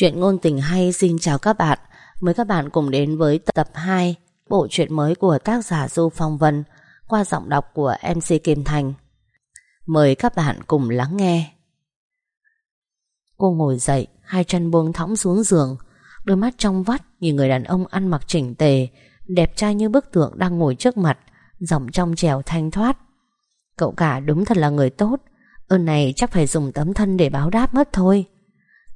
Chuyện ngôn tình hay xin chào các bạn. Mời các bạn cùng đến với tập 2 Bộ truyện mới của tác giả Du Phong Vân, Qua giọng đọc của MC Kim Thành. Mời các bạn cùng lắng nghe. Cô ngồi dậy, Hai chân buông thõng xuống giường, Đôi mắt trong vắt Nhìn người đàn ông ăn mặc chỉnh tề, Đẹp trai như bức tượng đang ngồi trước mặt, Giọng trong trèo thanh thoát. Cậu cả đúng thật là người tốt, Ơn này chắc phải dùng tấm thân để báo đáp mất thôi.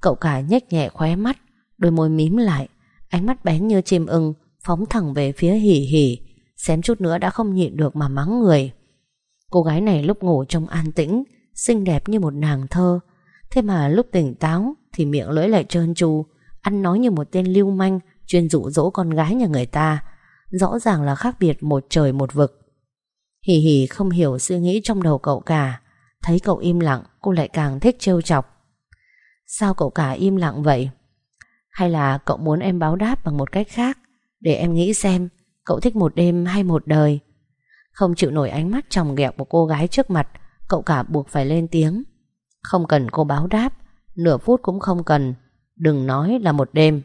Cậu cả nhếch nhẹ khóe mắt, Đôi môi mím lại, Ánh mắt bén như chim ưng, Phóng thẳng về phía hỉ hỉ, Xém chút nữa đã không nhịn được mà mắng người. Cô gái này lúc ngủ trông an tĩnh, Xinh đẹp như một nàng thơ. Thế mà lúc tỉnh táo Thì miệng lưỡi lại trơn tru, Ăn nói như một tên lưu manh, Chuyên dụ dỗ con gái nhà người ta. Rõ ràng là khác biệt một trời một vực. Hỉ hỉ không hiểu suy nghĩ trong đầu cậu cả. Thấy cậu im lặng, Cô lại càng thích trêu chọc. Sao cậu cả im lặng vậy? Hay là cậu muốn em báo đáp bằng một cách khác, Để em nghĩ xem Cậu thích một đêm hay một đời? Không chịu nổi ánh mắt tròng ghẹo của cô gái trước mặt, Cậu cả buộc phải lên tiếng. Không cần cô báo đáp, Nửa phút cũng không cần, Đừng nói là một đêm.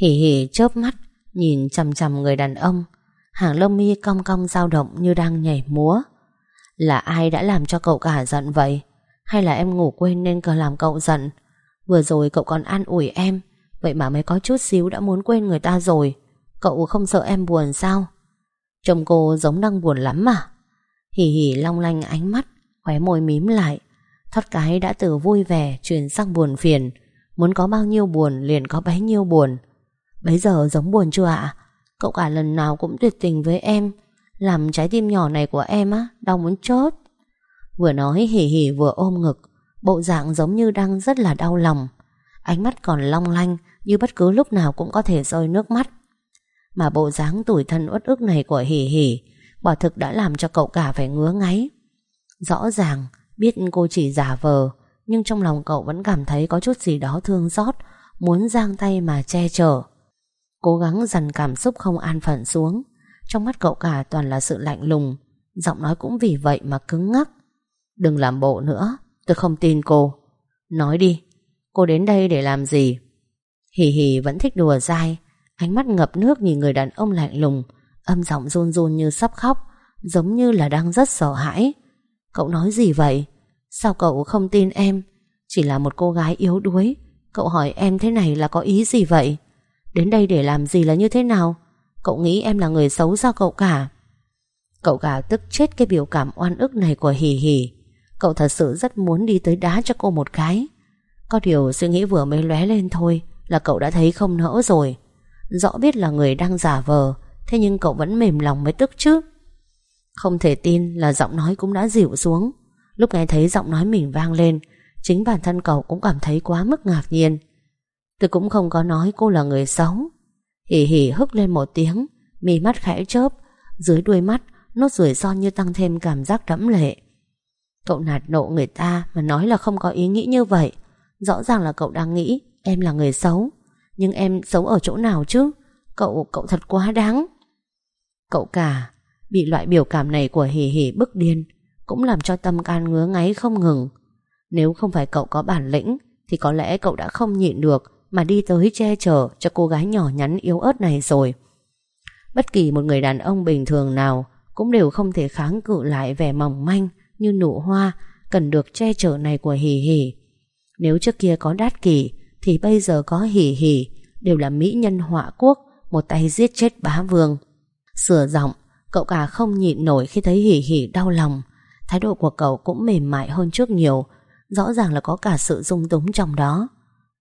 Hỉ hỉ chớp mắt, Nhìn chằm chằm người đàn ông. Hàng lông mi cong cong dao động như đang nhảy múa. Là ai đã làm cho cậu cả giận vậy? Hay là em ngủ quên nên cờ làm cậu giận? Vừa rồi cậu còn an ủi em, Vậy mà mới có chút xíu đã muốn quên người ta rồi. Cậu không sợ em buồn sao? Chồng cô giống đang buồn lắm mà Hỉ hỉ long lanh ánh mắt, Khóe môi mím lại. Thoát cái đã từ vui vẻ chuyển sang buồn phiền. Muốn có bao nhiêu buồn liền có bấy nhiêu buồn. Bấy giờ giống buồn chưa ạ? Cậu cả lần nào cũng tuyệt tình với em. Làm trái tim nhỏ này của em á, Đau muốn chốt Vừa nói hỉ hỉ vừa ôm ngực. Bộ dạng giống như đang rất là đau lòng. Ánh mắt còn long lanh, Như bất cứ lúc nào cũng có thể rơi nước mắt. Mà bộ dáng tủi thân uất ức này của hỉ hỉ Quả thực đã làm cho cậu cả phải ngứa ngáy. Rõ ràng, Biết cô chỉ giả vờ, Nhưng trong lòng cậu vẫn cảm thấy có chút gì đó thương xót, Muốn giang tay mà che chở. Cố gắng dằn cảm xúc không an phận xuống, Trong mắt cậu cả toàn là sự lạnh lùng, Giọng nói cũng vì vậy mà cứng ngắc. Đừng làm bộ nữa Tôi không tin cô. Nói đi, Cô đến đây để làm gì? Hì hì vẫn thích đùa dai, Ánh mắt ngập nước nhìn người đàn ông lạnh lùng, Âm giọng run run như sắp khóc, Giống như là đang rất sợ hãi. Cậu nói gì vậy? Sao cậu không tin em? Chỉ là một cô gái yếu đuối, Cậu hỏi em thế này là có ý gì vậy? Đến đây để làm gì là như thế nào? Cậu nghĩ em là người xấu sao cậu cả. Cậu cả tức chết cái biểu cảm oan ức này của Hì Hì. Cậu thật sự rất muốn đi tới đá cho cô một cái. Có điều suy nghĩ vừa mới lóe lên thôi Là cậu đã thấy không nỡ rồi. Rõ biết là người đang giả vờ, Thế nhưng cậu vẫn mềm lòng mới tức chứ. Không thể tin là giọng nói cũng đã dịu xuống. Lúc nghe thấy giọng nói mình vang lên, Chính bản thân cậu cũng cảm thấy quá mức ngạc nhiên. Tôi cũng không có nói cô là người xấu. Hỉ hỉ hức lên một tiếng, Mi mắt khẽ chớp, Dưới đuôi mắt, Nốt ruồi son như tăng thêm cảm giác đẫm lệ. Cậu nạt nộ người ta Mà nói là không có ý nghĩ như vậy. Rõ ràng là cậu đang nghĩ Em là người xấu. Nhưng em xấu ở chỗ nào chứ? Cậu, cậu thật quá đáng. Cậu cả Bị loại biểu cảm này của hỉ hỉ bức điên Cũng làm cho tâm can ngứa ngáy không ngừng. Nếu không phải cậu có bản lĩnh Thì có lẽ cậu đã không nhịn được Mà đi tới che chở cho cô gái nhỏ nhắn yếu ớt này rồi. Bất kỳ một người đàn ông bình thường nào Cũng đều không thể kháng cự lại vẻ mỏng manh như nụ hoa Cần được che chở này của hỉ hỉ. Nếu trước kia có đát kỷ, Thì bây giờ có hỉ hỉ, Đều là mỹ nhân họa quốc, Một tay giết chết bá vương. Sửa giọng, Cậu cả không nhịn nổi khi thấy hỉ hỉ đau lòng. Thái độ của cậu cũng mềm mại hơn trước nhiều, Rõ ràng là có cả sự dung túng trong đó.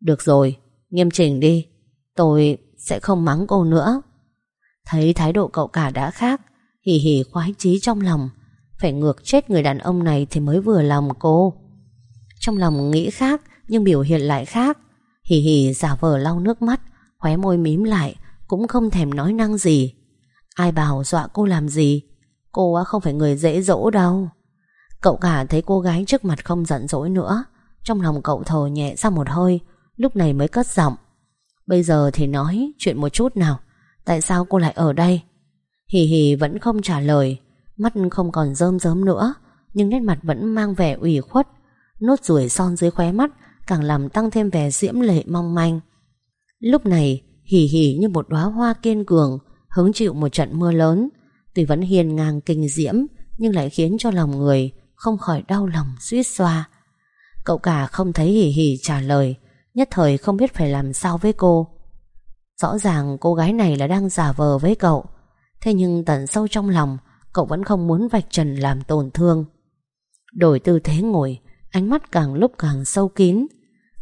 Được rồi, Nghiêm chỉnh đi, Tôi sẽ không mắng cô nữa. Thấy thái độ cậu cả đã khác, Hỉ hỉ khoái chí trong lòng phải ngược chết người đàn ông này Thì mới vừa lòng cô. Trong lòng nghĩ khác, Nhưng biểu hiện lại khác. Hì hì giả vờ lau nước mắt, Khóe môi mím lại, Cũng không thèm nói năng gì. Ai bảo dọa cô làm gì? Cô không phải người dễ dỗ đâu. Cậu cả thấy cô gái trước mặt không giận dỗi nữa. Trong lòng cậu thở nhẹ ra một hơi, Lúc này mới cất giọng. Bây giờ thì nói chuyện một chút nào, Tại sao cô lại ở đây? Hì hì vẫn không trả lời. Mắt không còn rơm rớm nữa, Nhưng nét mặt vẫn mang vẻ ủy khuất. Nốt ruồi son dưới khóe mắt Càng làm tăng thêm vẻ diễm lệ mong manh. Lúc này Hỉ hỉ như một đóa hoa kiên cường, Hứng chịu một trận mưa lớn. Tuy vẫn hiền ngang kinh diễm, Nhưng lại khiến cho lòng người Không khỏi đau lòng suýt xoa. Cậu cả không thấy hỉ hỉ trả lời, Nhất thời không biết phải làm sao với cô. Rõ ràng cô gái này là đang giả vờ với cậu, Thế nhưng tận sâu trong lòng Cậu vẫn không muốn vạch trần làm tổn thương. Đổi tư thế ngồi, Ánh mắt càng lúc càng sâu kín.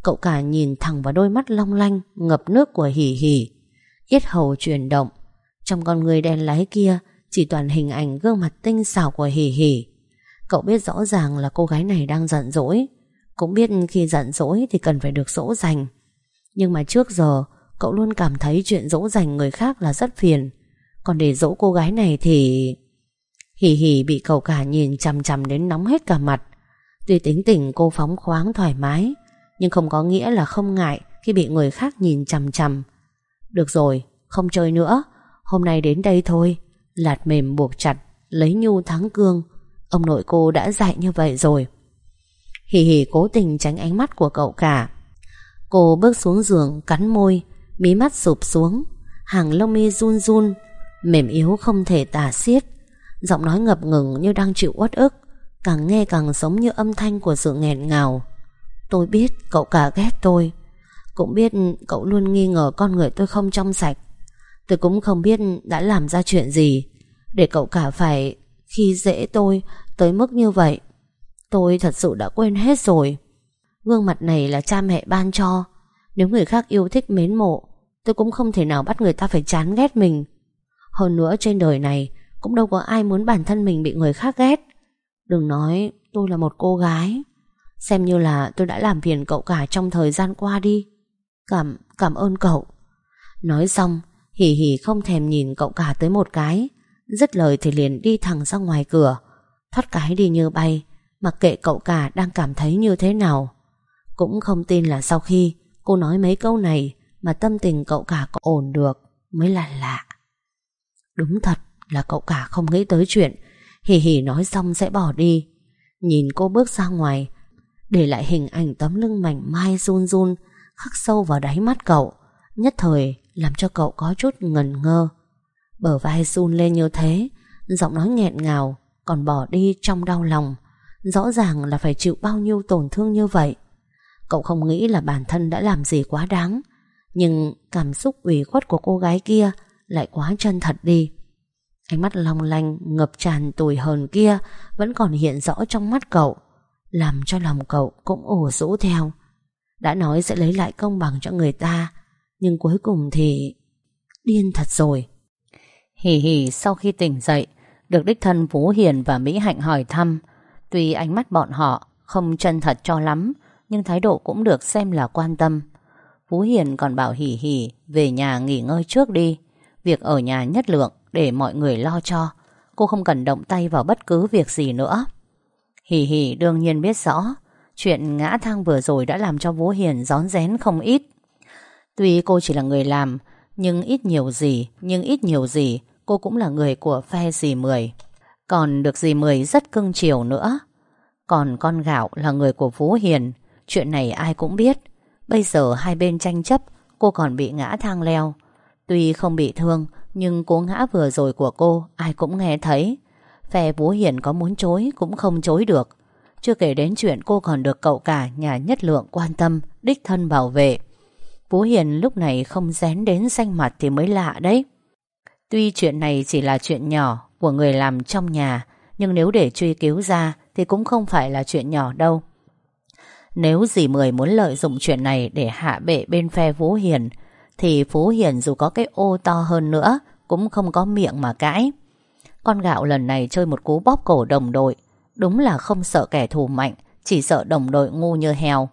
Cậu cả nhìn thẳng vào đôi mắt long lanh, Ngập nước của hỉ hỉ. Yết hầu chuyển động. Trong con người đen lái kia, Chỉ toàn hình ảnh gương mặt tinh xảo của hỉ hỉ. Cậu biết rõ ràng là cô gái này đang giận dỗi. Cũng biết khi giận dỗi Thì cần phải được dỗ dành. Nhưng mà trước giờ, Cậu luôn cảm thấy chuyện dỗ dành người khác là rất phiền. Còn để dỗ cô gái này thì... Hỉ hỉ bị cậu cả nhìn chằm chằm đến nóng hết cả mặt. Tuy tính tình cô phóng khoáng thoải mái Nhưng không có nghĩa là không ngại Khi bị người khác nhìn chằm chằm. Được rồi, không chơi nữa. Hôm nay đến đây thôi. Lạt mềm buộc chặt Lấy nhu thắng cương. Ông nội cô đã dạy như vậy rồi. Hỉ hỉ cố tình tránh ánh mắt của cậu cả. Cô bước xuống giường cắn môi Mí mắt sụp xuống. Hàng lông mi run run Mềm yếu không thể tả xiết. Giọng nói ngập ngừng như đang chịu uất ức, Càng nghe càng giống như âm thanh của sự nghẹn ngào. Tôi biết cậu cả ghét tôi. Cũng biết cậu luôn nghi ngờ con người tôi không trong sạch. Tôi cũng không biết đã làm ra chuyện gì Để cậu cả phải khi dễ tôi tới mức như vậy. Tôi thật sự đã quên hết rồi. Gương mặt này là cha mẹ ban cho. Nếu người khác yêu thích mến mộ, Tôi cũng không thể nào bắt người ta phải chán ghét mình. Hơn nữa trên đời này cũng đâu có ai muốn bản thân mình bị người khác ghét. Đừng nói tôi là một cô gái. Xem như là tôi đã làm phiền cậu cả trong thời gian qua đi. Cảm, cảm ơn cậu. Nói xong Hỉ hỉ không thèm nhìn cậu cả tới một cái. Dứt lời thì liền đi thẳng ra ngoài cửa. Thoát cái đi như bay Mặc kệ cậu cả đang cảm thấy như thế nào. Cũng không tin là sau khi Cô nói mấy câu này Mà tâm tình cậu cả có ổn được Mới là lạ. Đúng thật là cậu cả không nghĩ tới chuyện. Hì hì nói xong sẽ bỏ đi. Nhìn cô bước ra ngoài, Để lại hình ảnh tấm lưng mảnh mai run run, Khắc sâu vào đáy mắt cậu, Nhất thời làm cho cậu có chút ngần ngơ. Bờ vai run lên như thế, Giọng nói nghẹn ngào, Còn bỏ đi trong đau lòng, Rõ ràng là phải chịu bao nhiêu tổn thương như vậy. Cậu không nghĩ là bản thân đã làm gì quá đáng, Nhưng cảm xúc ủy khuất của cô gái kia Lại quá chân thật đi. Ánh mắt long lanh ngập tràn tuổi hờn kia Vẫn còn hiện rõ trong mắt cậu Làm cho lòng cậu cũng ổ rũ theo. Đã nói sẽ lấy lại công bằng cho người ta Nhưng cuối cùng thì Điên thật rồi. Hì hì, sau khi tỉnh dậy Được đích thân Vũ Hiền và Mỹ Hạnh hỏi thăm Tuy ánh mắt bọn họ Không chân thật cho lắm Nhưng thái độ cũng được xem là quan tâm. Vũ Hiền còn bảo hỉ hỉ Về nhà nghỉ ngơi trước đi Việc ở nhà nhất lượng để mọi người lo cho. Cô không cần động tay vào bất cứ việc gì nữa. Hỉ hỉ đương nhiên biết rõ, chuyện ngã thang vừa rồi đã làm cho Vũ Hiền gión rén không ít. Tuy cô chỉ là người làm, nhưng ít nhiều gì, nhưng ít nhiều gì, cô cũng là người của phe dì Mười. Còn được dì Mười rất cưng chiều nữa. Còn con gạo là người của Vũ Hiền, chuyện này ai cũng biết. Bây giờ hai bên tranh chấp, cô còn bị ngã thang leo. Tuy không bị thương, nhưng cú ngã vừa rồi của cô Ai cũng nghe thấy. Phe Vũ Hiển có muốn chối cũng không chối được. Chưa kể đến chuyện cô còn được cậu cả Nhà nhất lượng quan tâm Đích thân bảo vệ. Vũ Hiền lúc này không dén đến xanh mặt Thì mới lạ đấy. Tuy chuyện này chỉ là chuyện nhỏ Của người làm trong nhà Nhưng nếu để truy cứu ra Thì cũng không phải là chuyện nhỏ đâu. Nếu dì Mười muốn lợi dụng chuyện này Để hạ bệ bên phe Vũ Hiền thì Phú Hiền dù có cái ô to hơn nữa, Cũng không có miệng mà cãi. Con gạo lần này chơi một cú bóp cổ đồng đội, Đúng là không sợ kẻ thù mạnh, Chỉ sợ đồng đội ngu như heo.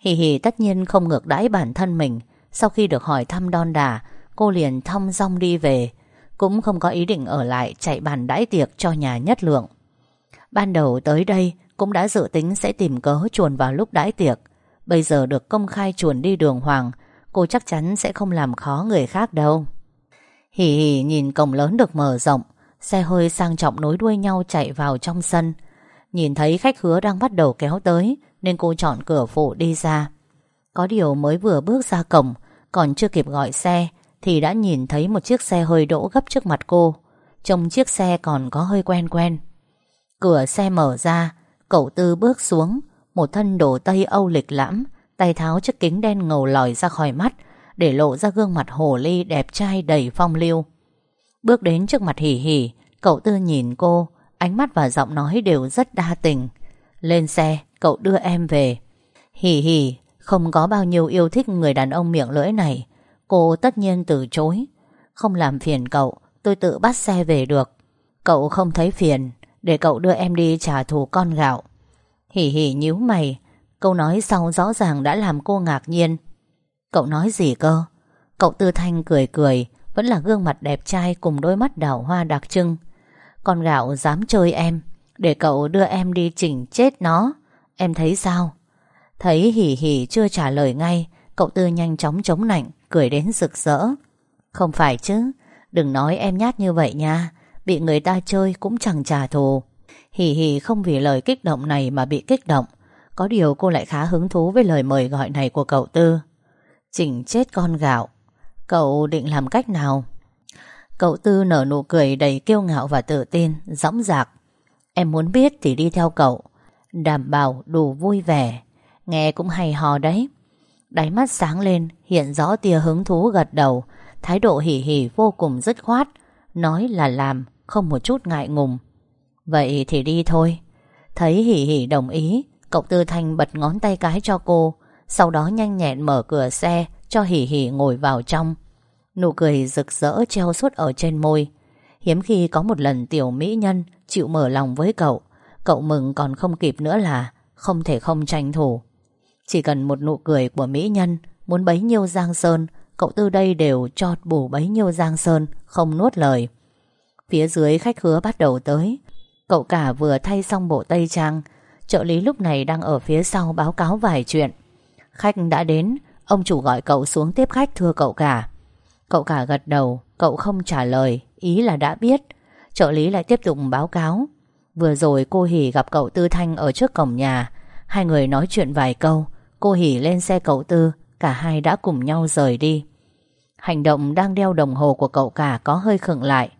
Hì hì, tất nhiên không ngược đãi bản thân mình. Sau khi được hỏi thăm đon đà, Cô liền thong dong đi về. Cũng không có ý định ở lại Chạy bàn đãi tiệc cho nhà nhất lượng. Ban đầu tới đây, Cũng đã dự tính sẽ tìm cớ chuồn vào lúc đãi tiệc. Bây giờ được công khai chuồn đi đường hoàng Cô chắc chắn sẽ không làm khó người khác đâu. Hỉ hỉ nhìn cổng lớn được mở rộng, Xe hơi sang trọng nối đuôi nhau chạy vào trong sân. Nhìn thấy khách hứa đang bắt đầu kéo tới, Nên cô chọn cửa phụ đi ra. Có điều mới vừa bước ra cổng, Còn chưa kịp gọi xe, Thì đã nhìn thấy một chiếc xe hơi đỗ gấp trước mặt cô. Trông chiếc xe còn có hơi quen quen. Cửa xe mở ra, Cậu Tư bước xuống, Một thân đồ tây âu lịch lãm Tay tháo chiếc kính đen ngầu lòi ra khỏi mắt, Để lộ ra gương mặt hồ ly đẹp trai đầy phong lưu. Bước đến trước mặt hỉ hỉ, Cậu Tư nhìn cô, Ánh mắt và giọng nói đều rất đa tình. Lên xe, cậu đưa em về. Hỉ hỉ, Không có bao nhiêu yêu thích người đàn ông miệng lưỡi này. Cô tất nhiên từ chối. Không làm phiền cậu, Tôi tự bắt xe về được. Cậu không thấy phiền, Để cậu đưa em đi trả thù con gạo. Hỉ hỉ nhíu mày Câu nói sau rõ ràng đã làm cô ngạc nhiên. Cậu nói gì cơ? Cậu Tư Thanh cười cười, Vẫn là gương mặt đẹp trai cùng đôi mắt đào hoa đặc trưng. Con gạo dám chơi em, Để cậu đưa em đi chỉnh chết nó. Em thấy sao? Thấy hỉ hỉ chưa trả lời ngay, Cậu Tư nhanh chóng chống nạnh, Cười đến rực rỡ. Không phải chứ, Đừng nói em nhát như vậy nha, Bị người ta chơi cũng chẳng trả thù. Hỉ hỉ không vì lời kích động này mà bị kích động. Có điều cô lại khá hứng thú với lời mời gọi này của cậu Tư. Chỉnh chết con gạo. Cậu định làm cách nào? Cậu Tư nở nụ cười đầy kiêu ngạo và tự tin Dõng dạc Em muốn biết thì đi theo cậu, Đảm bảo đủ vui vẻ. Nghe cũng hay hò đấy. Đáy mắt sáng lên, Hiện rõ tia hứng thú gật đầu. Thái độ hỉ hỉ vô cùng dứt khoát, Nói là làm, Không một chút ngại ngùng. Vậy thì đi thôi. Thấy hỉ hỉ đồng ý Cậu Tư Thanh bật ngón tay cái cho cô, Sau đó nhanh nhẹn mở cửa xe Cho hỉ hỉ ngồi vào trong. Nụ cười rực rỡ treo suốt ở trên môi. Hiếm khi có một lần tiểu mỹ nhân Chịu mở lòng với cậu Cậu mừng còn không kịp nữa là Không thể không tranh thủ. Chỉ cần một nụ cười của mỹ nhân Muốn bấy nhiêu giang sơn, Cậu Tư đây đều cho bù bấy nhiêu giang sơn, Không nuốt lời. Phía dưới khách hứa bắt đầu tới. Cậu cả vừa thay xong bộ tây trang Trợ lý lúc này đang ở phía sau báo cáo vài chuyện. Khách đã đến, Ông chủ gọi cậu xuống tiếp khách, thưa cậu cả. Cậu cả gật đầu, Cậu không trả lời, Ý là đã biết. Trợ lý lại tiếp tục báo cáo. Vừa rồi cô Hỷ gặp cậu Tư Thanh ở trước cổng nhà. Hai người nói chuyện vài câu, Cô Hỷ lên xe cậu Tư, Cả hai đã cùng nhau rời đi. Hành động đang đeo đồng hồ của cậu cả có hơi khựng lại.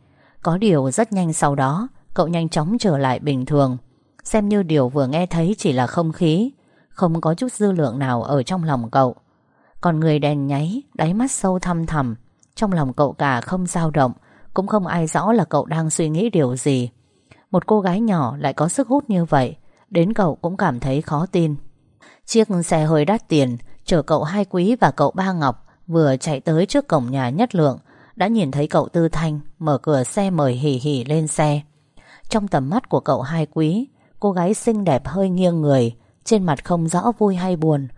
Có điều rất nhanh sau đó, Cậu nhanh chóng trở lại bình thường. Xem như điều vừa nghe thấy chỉ là không khí. Không có chút dư lượng nào ở trong lòng cậu. Còn người đèn nháy, Đáy mắt sâu thăm thầm Trong lòng cậu cả không dao động, Cũng không ai rõ là cậu đang suy nghĩ điều gì. Một cô gái nhỏ lại có sức hút như vậy, Đến cậu cũng cảm thấy khó tin. Chiếc xe hơi đắt tiền, Chở cậu hai quý và cậu ba ngọc, Vừa chạy tới trước cổng nhà nhất lượng, Đã nhìn thấy cậu Tư Thanh Mở cửa xe mời hỉ hỉ lên xe. Trong tầm mắt của cậu hai quý Cô gái xinh đẹp hơi nghiêng người Trên mặt không rõ vui hay buồn.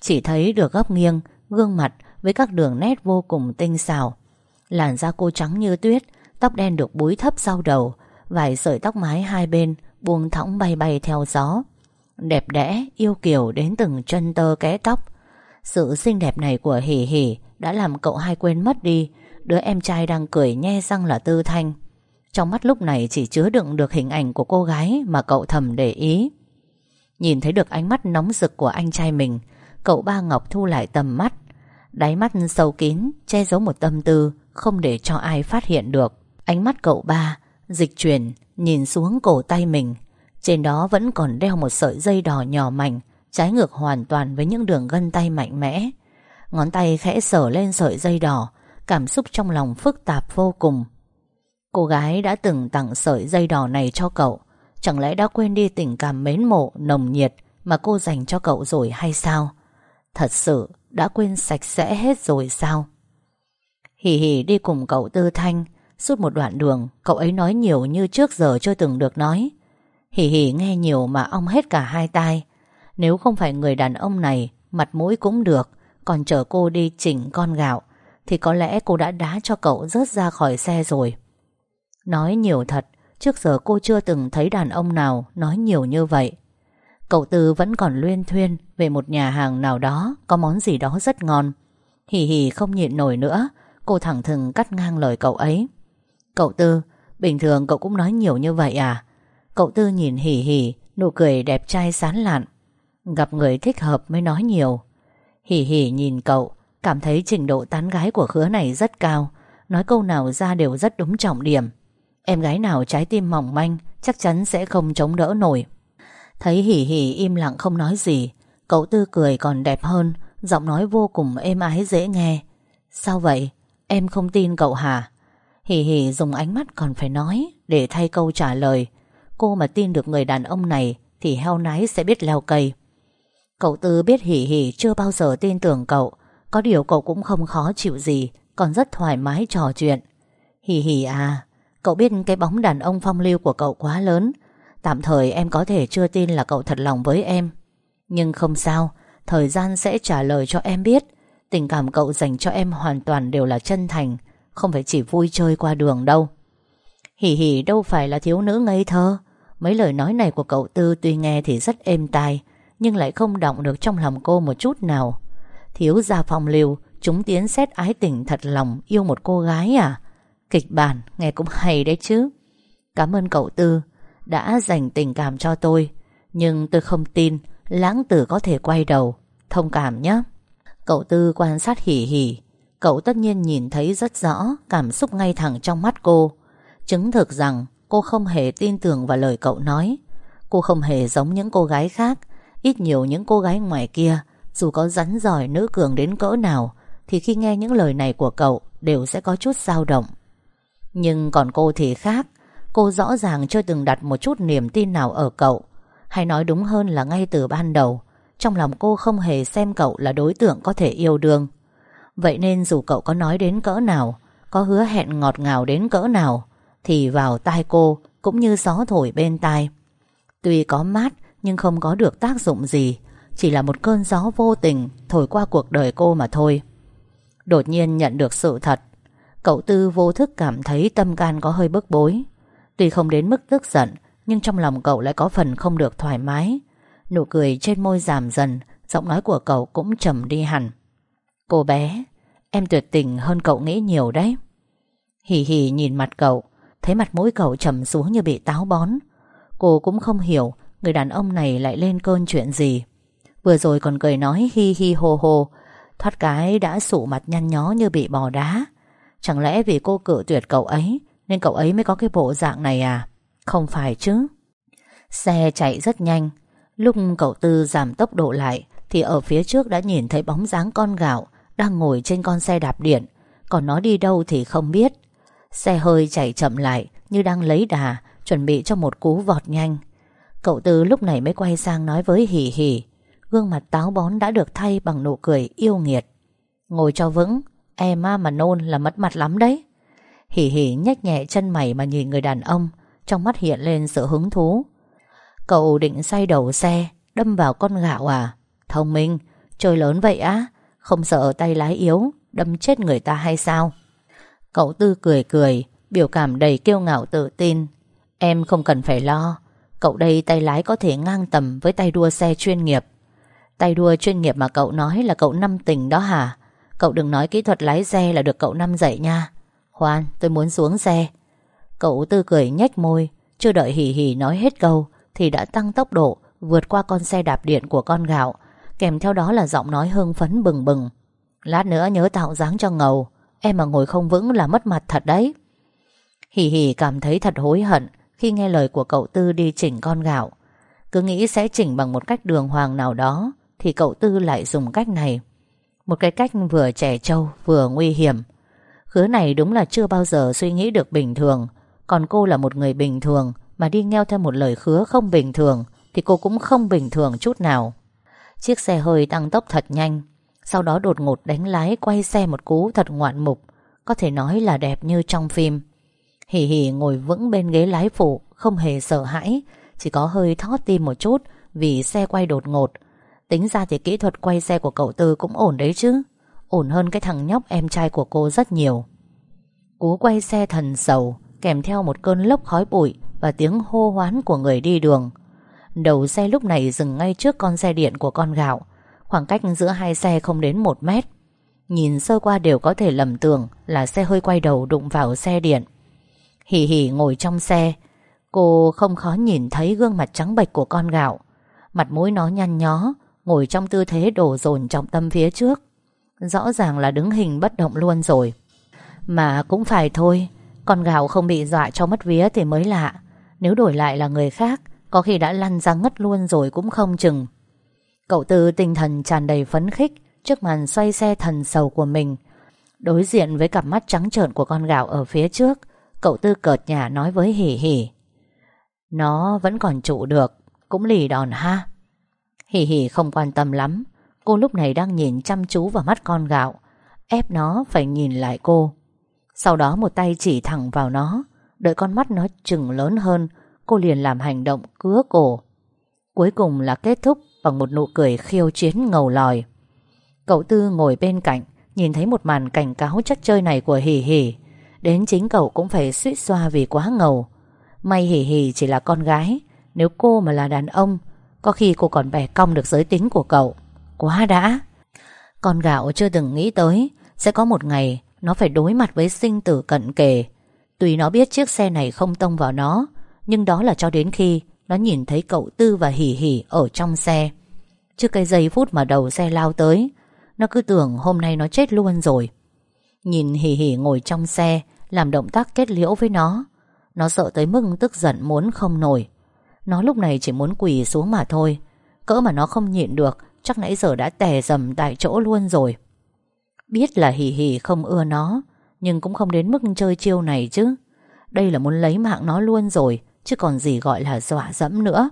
Chỉ thấy được góc nghiêng Gương mặt với các đường nét vô cùng tinh xảo. Làn da cô trắng như tuyết Tóc đen được búi thấp sau đầu Vài sợi tóc mái hai bên Buông thõng bay bay theo gió. Đẹp đẽ, yêu kiều đến từng chân tơ kẽ tóc. Sự xinh đẹp này của Hỷ Hỷ Đã làm cậu hai quên mất đi. Đứa em trai đang cười nhe răng là Tư Thanh. Trong mắt lúc này chỉ chứa đựng được hình ảnh của cô gái Mà cậu thầm để ý. Nhìn thấy được ánh mắt nóng rực của anh trai mình, Cậu ba Ngọc thu lại tầm mắt, Đáy mắt sâu kín, Che giấu một tâm tư Không để cho ai phát hiện được. Ánh mắt cậu ba Dịch chuyển, Nhìn xuống cổ tay mình. Trên đó vẫn còn đeo một sợi dây đỏ nhỏ mảnh, Trái ngược hoàn toàn với những đường gân tay mạnh mẽ. Ngón tay khẽ sờ lên sợi dây đỏ, Cảm xúc trong lòng phức tạp vô cùng. Cô gái đã từng tặng sợi dây đỏ này cho cậu. Chẳng lẽ đã quên đi tình cảm mến mộ, nồng nhiệt Mà cô dành cho cậu rồi hay sao? Thật sự đã quên sạch sẽ hết rồi sao? Hì hì đi cùng cậu Tư Thanh. Suốt một đoạn đường Cậu ấy nói nhiều như trước giờ chưa từng được nói. Hì hì nghe nhiều mà ong hết cả hai tai. Nếu không phải người đàn ông này Mặt mũi cũng được Còn chở cô đi chỉnh con gạo Thì có lẽ cô đã đá cho cậu rớt ra khỏi xe rồi. Nói nhiều thật, Trước giờ cô chưa từng thấy đàn ông nào Nói nhiều như vậy. Cậu Tư vẫn còn luyên thuyên Về một nhà hàng nào đó Có món gì đó rất ngon. Hì hì không nhịn nổi nữa, Cô thẳng thừng cắt ngang lời cậu ấy. Cậu Tư, Bình thường cậu cũng nói nhiều như vậy à? Cậu Tư nhìn hì hì, Nụ cười đẹp trai sán lạn. Gặp người thích hợp mới nói nhiều. Hì hì nhìn cậu, Cảm thấy trình độ tán gái của khứa này rất cao. Nói câu nào ra đều rất đúng trọng điểm. Em gái nào trái tim mỏng manh Chắc chắn sẽ không chống đỡ nổi. Thấy hỉ hỉ im lặng không nói gì, Cậu Tư cười còn đẹp hơn, Giọng nói vô cùng êm ái dễ nghe. Sao vậy? Em không tin cậu hả? Hỉ hỉ dùng ánh mắt còn phải nói Để thay câu trả lời. Cô mà tin được người đàn ông này Thì heo nái sẽ biết leo cây. Cậu Tư biết hỉ hỉ chưa bao giờ tin tưởng cậu. Có điều cậu cũng không khó chịu gì, Còn rất thoải mái trò chuyện. Hỉ hỉ à Cậu biết cái bóng đàn ông phong lưu của cậu quá lớn. Tạm thời em có thể chưa tin là cậu thật lòng với em. Nhưng không sao, Thời gian sẽ trả lời cho em biết. Tình cảm cậu dành cho em hoàn toàn đều là chân thành, Không phải chỉ vui chơi qua đường đâu. Hỉ hỉ, đâu phải là thiếu nữ ngây thơ. Mấy lời nói này của cậu Tư tuy nghe thì rất êm tai, Nhưng lại không động được trong lòng cô một chút nào. Thiếu gia phong lưu, Chúng tiến xét ái tình thật lòng Yêu một cô gái à? Kịch bản, nghe cũng hay đấy chứ. Cảm ơn cậu Tư Đã dành tình cảm cho tôi, Nhưng tôi không tin Lãng tử có thể quay đầu. Thông cảm nhé. Cậu Tư quan sát hỉ hỉ. Cậu tất nhiên nhìn thấy rất rõ Cảm xúc ngay thẳng trong mắt cô. Chứng thực rằng cô không hề tin tưởng vào lời cậu nói. Cô không hề giống những cô gái khác. Ít nhiều những cô gái ngoài kia, Dù có rắn giỏi nữ cường đến cỡ nào, Thì khi nghe những lời này của cậu Đều sẽ có chút dao động. Nhưng còn cô thì khác. Cô rõ ràng chưa từng đặt một chút niềm tin nào ở cậu. Hay nói đúng hơn là ngay từ ban đầu, Trong lòng cô không hề xem cậu là đối tượng có thể yêu đương. Vậy nên dù cậu có nói đến cỡ nào, Có hứa hẹn ngọt ngào đến cỡ nào, Thì vào tai cô Cũng như gió thổi bên tai. Tuy có mát, nhưng không có được tác dụng gì, Chỉ là một cơn gió vô tình Thổi qua cuộc đời cô mà thôi. Đột nhiên nhận được sự thật Cậu Tư vô thức cảm thấy tâm can có hơi bức bối. Tuy không đến mức tức giận, Nhưng trong lòng cậu lại có phần không được thoải mái. Nụ cười trên môi giảm dần, Giọng nói của cậu cũng trầm đi hẳn. Cô bé, Em tuyệt tình hơn cậu nghĩ nhiều đấy. Hì hì nhìn mặt cậu, Thấy mặt mũi cậu trầm xuống như bị táo bón. Cô cũng không hiểu Người đàn ông này lại lên cơn chuyện gì. Vừa rồi còn cười nói hi hi hô hô, Thoát cái đã sụ mặt nhăn nhó như bị bò đá. Chẳng lẽ vì cô cự tuyệt cậu ấy, Nên cậu ấy mới có cái bộ dạng này à? Không phải chứ. Xe chạy rất nhanh. Lúc cậu Tư giảm tốc độ lại, Thì ở phía trước đã nhìn thấy bóng dáng con gạo Đang ngồi trên con xe đạp điện. Còn nó đi đâu thì không biết. Xe hơi chạy chậm lại, Như đang lấy đà, Chuẩn bị cho một cú vọt nhanh. Cậu Tư lúc này mới quay sang nói với Hỉ Hỉ Gương mặt táo bón đã được thay bằng nụ cười yêu nghiệt. Ngồi cho vững. Em mà nôn là mất mặt lắm đấy. Hỉ hỉ nhách nhẹ chân mày mà nhìn người đàn ông Trong mắt hiện lên sự hứng thú. Cậu định xoay đầu xe Đâm vào con gạo à? Thông minh, chơi lớn vậy á Không sợ tay lái yếu Đâm chết người ta hay sao? Cậu Tư cười cười Biểu cảm đầy kiêu ngạo tự tin. Em không cần phải lo Cậu đây tay lái có thể ngang tầm Với tay đua xe chuyên nghiệp. Tay đua chuyên nghiệp mà cậu nói là cậu năm tình đó hả? Cậu đừng nói kỹ thuật lái xe là được cậu năm dạy nha. Khoan, tôi muốn xuống xe. Cậu tư cười nhếch môi, Chưa đợi hỉ hỉ nói hết câu Thì đã tăng tốc độ, Vượt qua con xe đạp điện của con gạo, Kèm theo đó là giọng nói hưng phấn bừng bừng. Lát nữa nhớ tạo dáng cho ngầu, Em mà ngồi không vững là mất mặt thật đấy. Hỉ hỉ cảm thấy thật hối hận Khi nghe lời của cậu Tư đi chỉnh con gạo. Cứ nghĩ sẽ chỉnh bằng một cách đường hoàng nào đó Thì cậu Tư lại dùng cách này một cái cách vừa trẻ trâu, vừa nguy hiểm. Khứa này đúng là chưa bao giờ suy nghĩ được bình thường. Còn cô là một người bình thường, Mà đi nghe theo một lời khứa không bình thường, Thì cô cũng không bình thường chút nào. Chiếc xe hơi tăng tốc thật nhanh. Sau đó đột ngột đánh lái Quay xe một cú thật ngoạn mục, Có thể nói là đẹp như trong phim. Hỉ hỉ ngồi vững bên ghế lái phụ, Không hề sợ hãi, Chỉ có hơi thót tim một chút Vì xe quay đột ngột. Tính ra thì kỹ thuật quay xe của cậu Tư cũng ổn đấy chứ. Ổn hơn cái thằng nhóc em trai của cô rất nhiều. Cú quay xe thần sầu, Kèm theo một cơn lốc khói bụi Và tiếng hô hoán của người đi đường. Đầu xe lúc này dừng ngay trước con xe điện của con gạo, Khoảng cách giữa hai xe không đến một mét. Nhìn sơ qua đều có thể lầm tưởng Là xe hơi quay đầu đụng vào xe điện. Hỉ hỉ ngồi trong xe, Cô không khó nhìn thấy gương mặt trắng bệch của con gạo. Mặt mũi nó nhăn nhó Ngồi trong tư thế đổ dồn trọng tâm phía trước. Rõ ràng là đứng hình bất động luôn rồi. Mà cũng phải thôi, Con gạo không bị dọa cho mất vía thì mới lạ. Nếu đổi lại là người khác, Có khi đã lăn ra ngất luôn rồi cũng không chừng. Cậu Tư tinh thần tràn đầy phấn khích Trước màn xoay xe thần sầu của mình. Đối diện với cặp mắt trắng trợn của con gạo ở phía trước, Cậu Tư cợt nhả nói với Hỉ Hỉ. Nó vẫn còn trụ được, Cũng lì đòn ha. Hỉ Hỉ không quan tâm lắm. Cô lúc này đang nhìn chăm chú vào mắt con gạo. Ép nó phải nhìn lại cô. Sau đó một tay chỉ thẳng vào nó. Đợi con mắt nó chừng lớn hơn, Cô liền làm hành động cứa cổ. Cuối cùng là kết thúc Bằng một nụ cười khiêu chiến ngầu lòi. Cậu Tư ngồi bên cạnh, Nhìn thấy một màn cảnh cáo chất chơi này của Hỉ Hỉ Đến chính cậu cũng phải suýt xoa vì quá ngầu. May Hỉ Hỉ chỉ là con gái, Nếu cô mà là đàn ông có khi cô còn bẻ cong được giới tính của cậu. Quá đã. Con gạo chưa từng nghĩ tới. Sẽ có một ngày, nó phải đối mặt với sinh tử cận kề. Tuy nó biết chiếc xe này không tông vào nó, Nhưng đó là cho đến khi Nó nhìn thấy cậu Tư và Hỉ Hỉ ở trong xe. Trước cái giây phút mà đầu xe lao tới, Nó cứ tưởng hôm nay nó chết luôn rồi. Nhìn Hỉ Hỉ ngồi trong xe, Làm động tác kết liễu với nó Nó sợ tới mức tức giận muốn không nổi. Nó lúc này chỉ muốn quỳ xuống mà thôi. Cỡ mà nó không nhịn được, Chắc nãy giờ đã tè dầm tại chỗ luôn rồi. Biết là hỉ hỉ không ưa nó, Nhưng cũng không đến mức chơi chiêu này chứ. Đây là muốn lấy mạng nó luôn rồi, Chứ còn gì gọi là dọa dẫm nữa.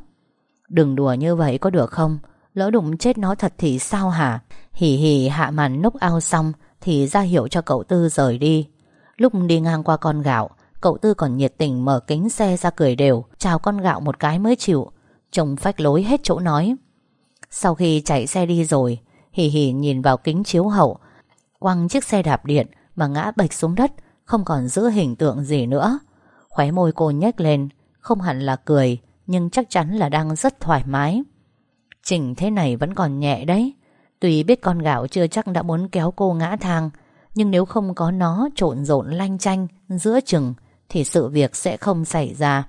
Đừng đùa như vậy có được không? Lỡ đụng chết nó thật thì sao hả? Hỉ hỉ hạ màn nốc ao xong Thì ra hiệu cho cậu Tư rời đi. Lúc đi ngang qua con gạo Cậu Tư còn nhiệt tình mở kính xe ra cười đều, Chào con gạo một cái mới chịu. Trông phách lối hết chỗ nói. Sau khi chạy xe đi rồi, Hì hì nhìn vào kính chiếu hậu. Quăng chiếc xe đạp điện Mà ngã bạch xuống đất, Không còn giữ hình tượng gì nữa. Khóe môi cô nhếch lên, Không hẳn là cười, Nhưng chắc chắn là đang rất thoải mái. Chỉnh thế này vẫn còn nhẹ đấy. Tuy biết con gạo chưa chắc đã muốn kéo cô ngã thang, Nhưng nếu không có nó trộn rộn lanh chanh Giữa chừng thì sự việc sẽ không xảy ra.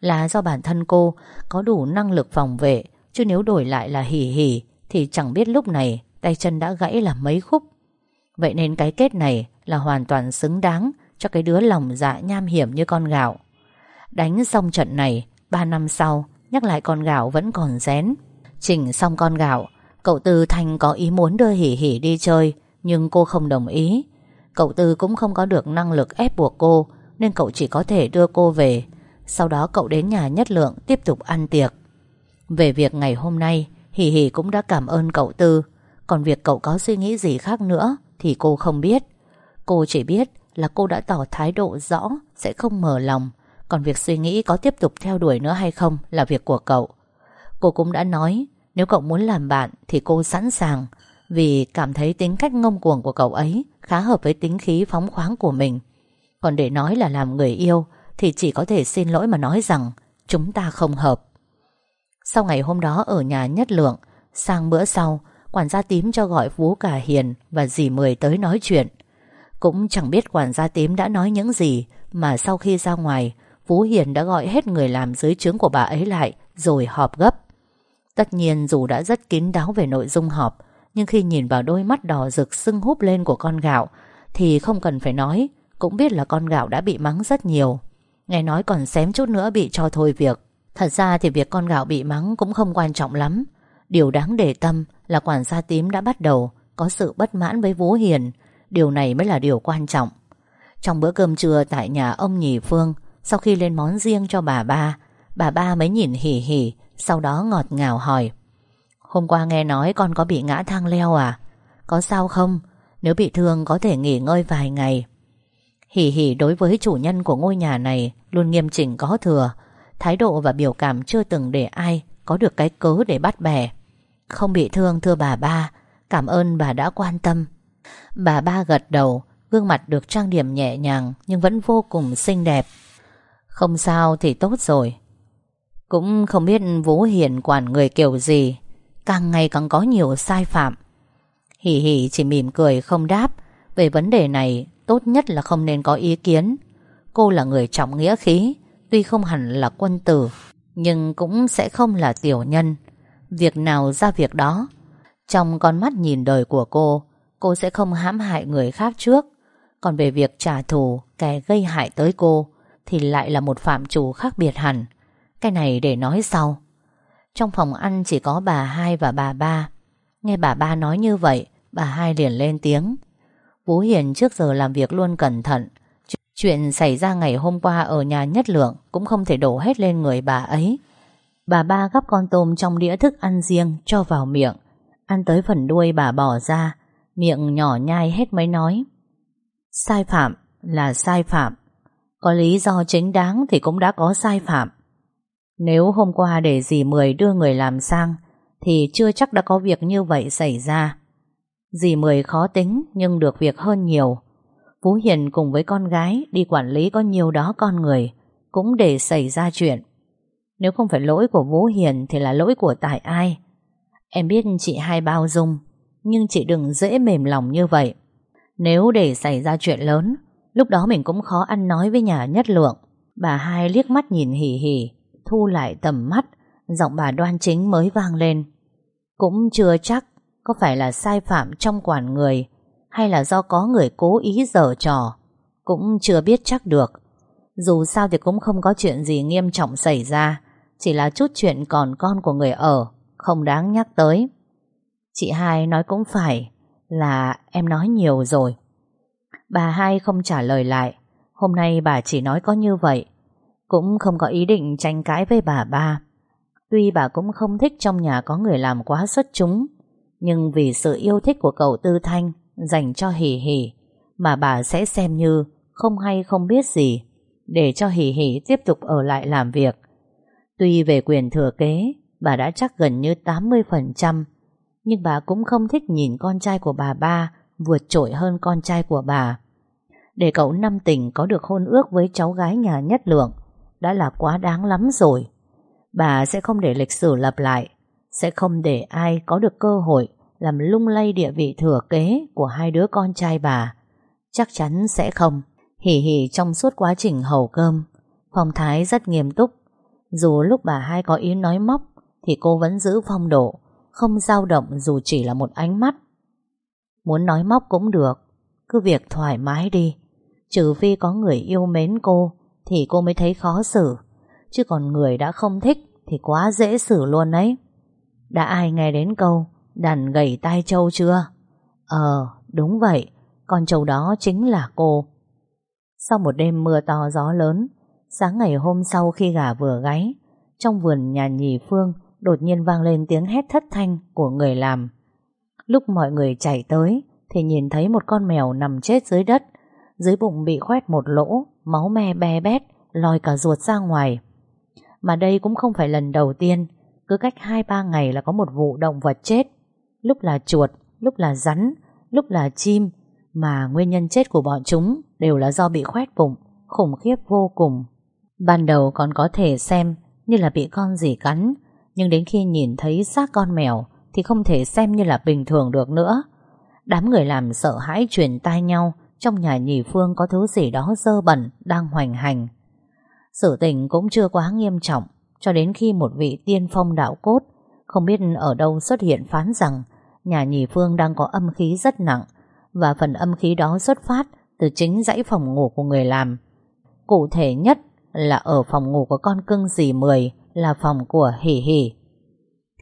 Là do bản thân cô Có đủ năng lực phòng vệ, Chứ nếu đổi lại là hỉ hỉ, Thì chẳng biết lúc này Tay chân đã gãy là mấy khúc. Vậy nên cái kết này là hoàn toàn xứng đáng Cho cái đứa lòng dạ nham hiểm như con gạo. Đánh xong trận này, Ba năm sau, Nhắc lại con gạo vẫn còn rén. Chỉnh xong con gạo, Cậu Tư Thanh có ý muốn đưa Hỉ Hỉ đi chơi, Nhưng cô không đồng ý. Cậu Tư cũng không có được năng lực ép buộc cô nên cậu chỉ có thể đưa cô về. Sau đó cậu đến nhà Nhất Lượng Tiếp tục ăn tiệc. Về việc ngày hôm nay, Hỷ Hỷ cũng đã cảm ơn cậu Tư. Còn việc cậu có suy nghĩ gì khác nữa Thì cô không biết. Cô chỉ biết là cô đã tỏ thái độ rõ, Sẽ không mở lòng. Còn việc suy nghĩ có tiếp tục theo đuổi nữa hay không Là việc của cậu. Cô cũng đã nói, Nếu cậu muốn làm bạn thì cô sẵn sàng, Vì cảm thấy tính cách ngông cuồng của cậu ấy Khá hợp với tính khí phóng khoáng của mình. Còn để nói là làm người yêu, Thì chỉ có thể xin lỗi mà nói rằng, Chúng ta không hợp. Sau ngày hôm đó ở nhà nhất lượng, Sang bữa sau, Quản gia tím cho gọi phú Cả Hiền Và dì Mười tới nói chuyện. Cũng chẳng biết quản gia tím đã nói những gì, Mà sau khi ra ngoài, phú Hiền đã gọi hết người làm dưới trướng của bà ấy lại, Rồi họp gấp. Tất nhiên dù đã rất kín đáo về nội dung họp, Nhưng khi nhìn vào đôi mắt đỏ rực sưng húp lên của con gạo, Thì không cần phải nói cũng biết là con gạo đã bị mắng rất nhiều. Nghe nói còn xém chút nữa bị cho thôi việc. Thật ra thì việc con gạo bị mắng cũng không quan trọng lắm. Điều đáng để tâm là quản gia tím đã bắt đầu, có sự bất mãn với Vũ Hiền. Điều này mới là điều quan trọng. Trong bữa cơm trưa tại nhà ông Nhì Phương, Sau khi lên món riêng cho bà ba Bà ba mới nhìn hỉ hỉ, Sau đó ngọt ngào hỏi. Hôm qua nghe nói con có bị ngã thang leo à? Có sao không? Nếu bị thương có thể nghỉ ngơi vài ngày. Hỉ hỉ đối với chủ nhân của ngôi nhà này Luôn nghiêm chỉnh có thừa. Thái độ và biểu cảm chưa từng để ai Có được cái cớ để bắt bẻ. Không bị thương, thưa bà ba. Cảm ơn bà đã quan tâm. Bà ba gật đầu, Gương mặt được trang điểm nhẹ nhàng Nhưng vẫn vô cùng xinh đẹp. Không sao thì tốt rồi. Cũng không biết Vũ Hiền quản người kiểu gì. Càng ngày càng có nhiều sai phạm. Hỉ hỉ chỉ mỉm cười không đáp Về vấn đề này Tốt nhất là không nên có ý kiến Cô là người trọng nghĩa khí Tuy không hẳn là quân tử Nhưng cũng sẽ không là tiểu nhân Việc nào ra việc đó Trong con mắt nhìn đời của cô cô sẽ không hãm hại người khác trước. Còn về việc trả thù kẻ gây hại tới cô thì lại là một phạm chủ khác biệt hẳn. Cái này để nói sau. Trong phòng ăn chỉ có bà hai và bà ba. Nghe bà ba nói như vậy, bà hai liền lên tiếng. Vũ Hiền trước giờ làm việc luôn cẩn thận. Chuyện xảy ra ngày hôm qua ở nhà Nhất Lượng cũng không thể đổ hết lên người bà ấy. Bà ba gắp con tôm trong đĩa thức ăn riêng cho vào miệng. Ăn tới phần đuôi bà bỏ ra, miệng nhỏ nhai hết mới nói. Sai phạm là sai phạm. Có lý do chính đáng thì cũng đã có sai phạm. Nếu hôm qua để dì Mười đưa người làm sang thì chưa chắc đã có việc như vậy xảy ra. Dì Mười khó tính nhưng được việc hơn nhiều. Phú Hiền cùng với con gái đi quản lý có nhiều đó con người, cũng để xảy ra chuyện. Nếu không phải lỗi của Vũ Hiền thì là lỗi của tại ai? Em biết chị hai bao dung, nhưng chị đừng dễ mềm lòng như vậy. Nếu để xảy ra chuyện lớn, lúc đó mình cũng khó ăn nói với nhà nhất lượng. Bà hai liếc mắt nhìn hỉ hỉ thu lại tầm mắt, giọng bà đoan chính mới vang lên. Cũng chưa chắc có phải là sai phạm trong quản người hay là do có người cố ý dở trò. Cũng chưa biết chắc được. Dù sao thì cũng không có chuyện gì nghiêm trọng xảy ra, chỉ là chút chuyện còn con của người ở, không đáng nhắc tới. Chị hai nói cũng phải, là em nói nhiều rồi. Bà hai không trả lời lại, hôm nay bà chỉ nói có như vậy, cũng không có ý định tranh cãi với bà ba. Tuy bà cũng không thích trong nhà có người làm quá xuất chúng, nhưng vì sự yêu thích của cậu Tư Thanh dành cho Hỷ Hỷ mà bà sẽ xem như không hay không biết gì để cho Hỷ Hỷ tiếp tục ở lại làm việc. Tuy về quyền thừa kế bà đã chắc gần như 80% nhưng bà cũng không thích nhìn con trai của bà ba vượt trội hơn con trai của bà. Để cậu năm Tỉnh có được hôn ước với cháu gái nhà nhất lượng đã là quá đáng lắm rồi. Bà sẽ không để lịch sử lặp lại, sẽ không để ai có được cơ hội làm lung lay địa vị thừa kế của hai đứa con trai bà. Chắc chắn sẽ không. Hỉ hỉ trong suốt quá trình hầu cơm, phong thái rất nghiêm túc. Dù lúc bà hai có ý nói móc, thì cô vẫn giữ phong độ, không dao động dù chỉ là một ánh mắt. Muốn nói móc cũng được, cứ việc thoải mái đi. Trừ phi có người yêu mến cô, thì cô mới thấy khó xử. Chứ còn người đã không thích thì quá dễ xử luôn ấy. Đã ai nghe đến câu Đàn gầy tai trâu chưa? Ờ, đúng vậy, con trâu đó chính là cô. Sau một đêm mưa to gió lớn, sáng ngày hôm sau khi gà vừa gáy, trong vườn nhà nhì Phương đột nhiên vang lên tiếng hét thất thanh của người làm. Lúc mọi người chạy tới thì nhìn thấy một con mèo nằm chết dưới đất, dưới bụng bị khoét một lỗ, máu me be bét, lòi cả ruột ra ngoài. Mà đây cũng không phải lần đầu tiên, cứ cách 2-3 ngày là có một vụ động vật chết lúc là chuột, lúc là rắn, lúc là chim, mà nguyên nhân chết của bọn chúng đều là do bị khoét bụng, khủng khiếp vô cùng. Ban đầu còn có thể xem như là bị con gì cắn, nhưng đến khi nhìn thấy xác con mèo thì không thể xem như là bình thường được nữa. Đám người làm sợ hãi truyền tai nhau trong nhà nhì phương có thứ gì đó dơ bẩn đang hoành hành. Sự tình cũng chưa quá nghiêm trọng cho đến khi một vị tiên phong đạo cốt không biết ở đâu xuất hiện phán rằng Nhà nhì Phương đang có âm khí rất nặng và phần âm khí đó xuất phát từ chính dãy phòng ngủ của người làm. Cụ thể nhất là ở phòng ngủ của con cưng dì Mười là phòng của Hỷ Hỷ.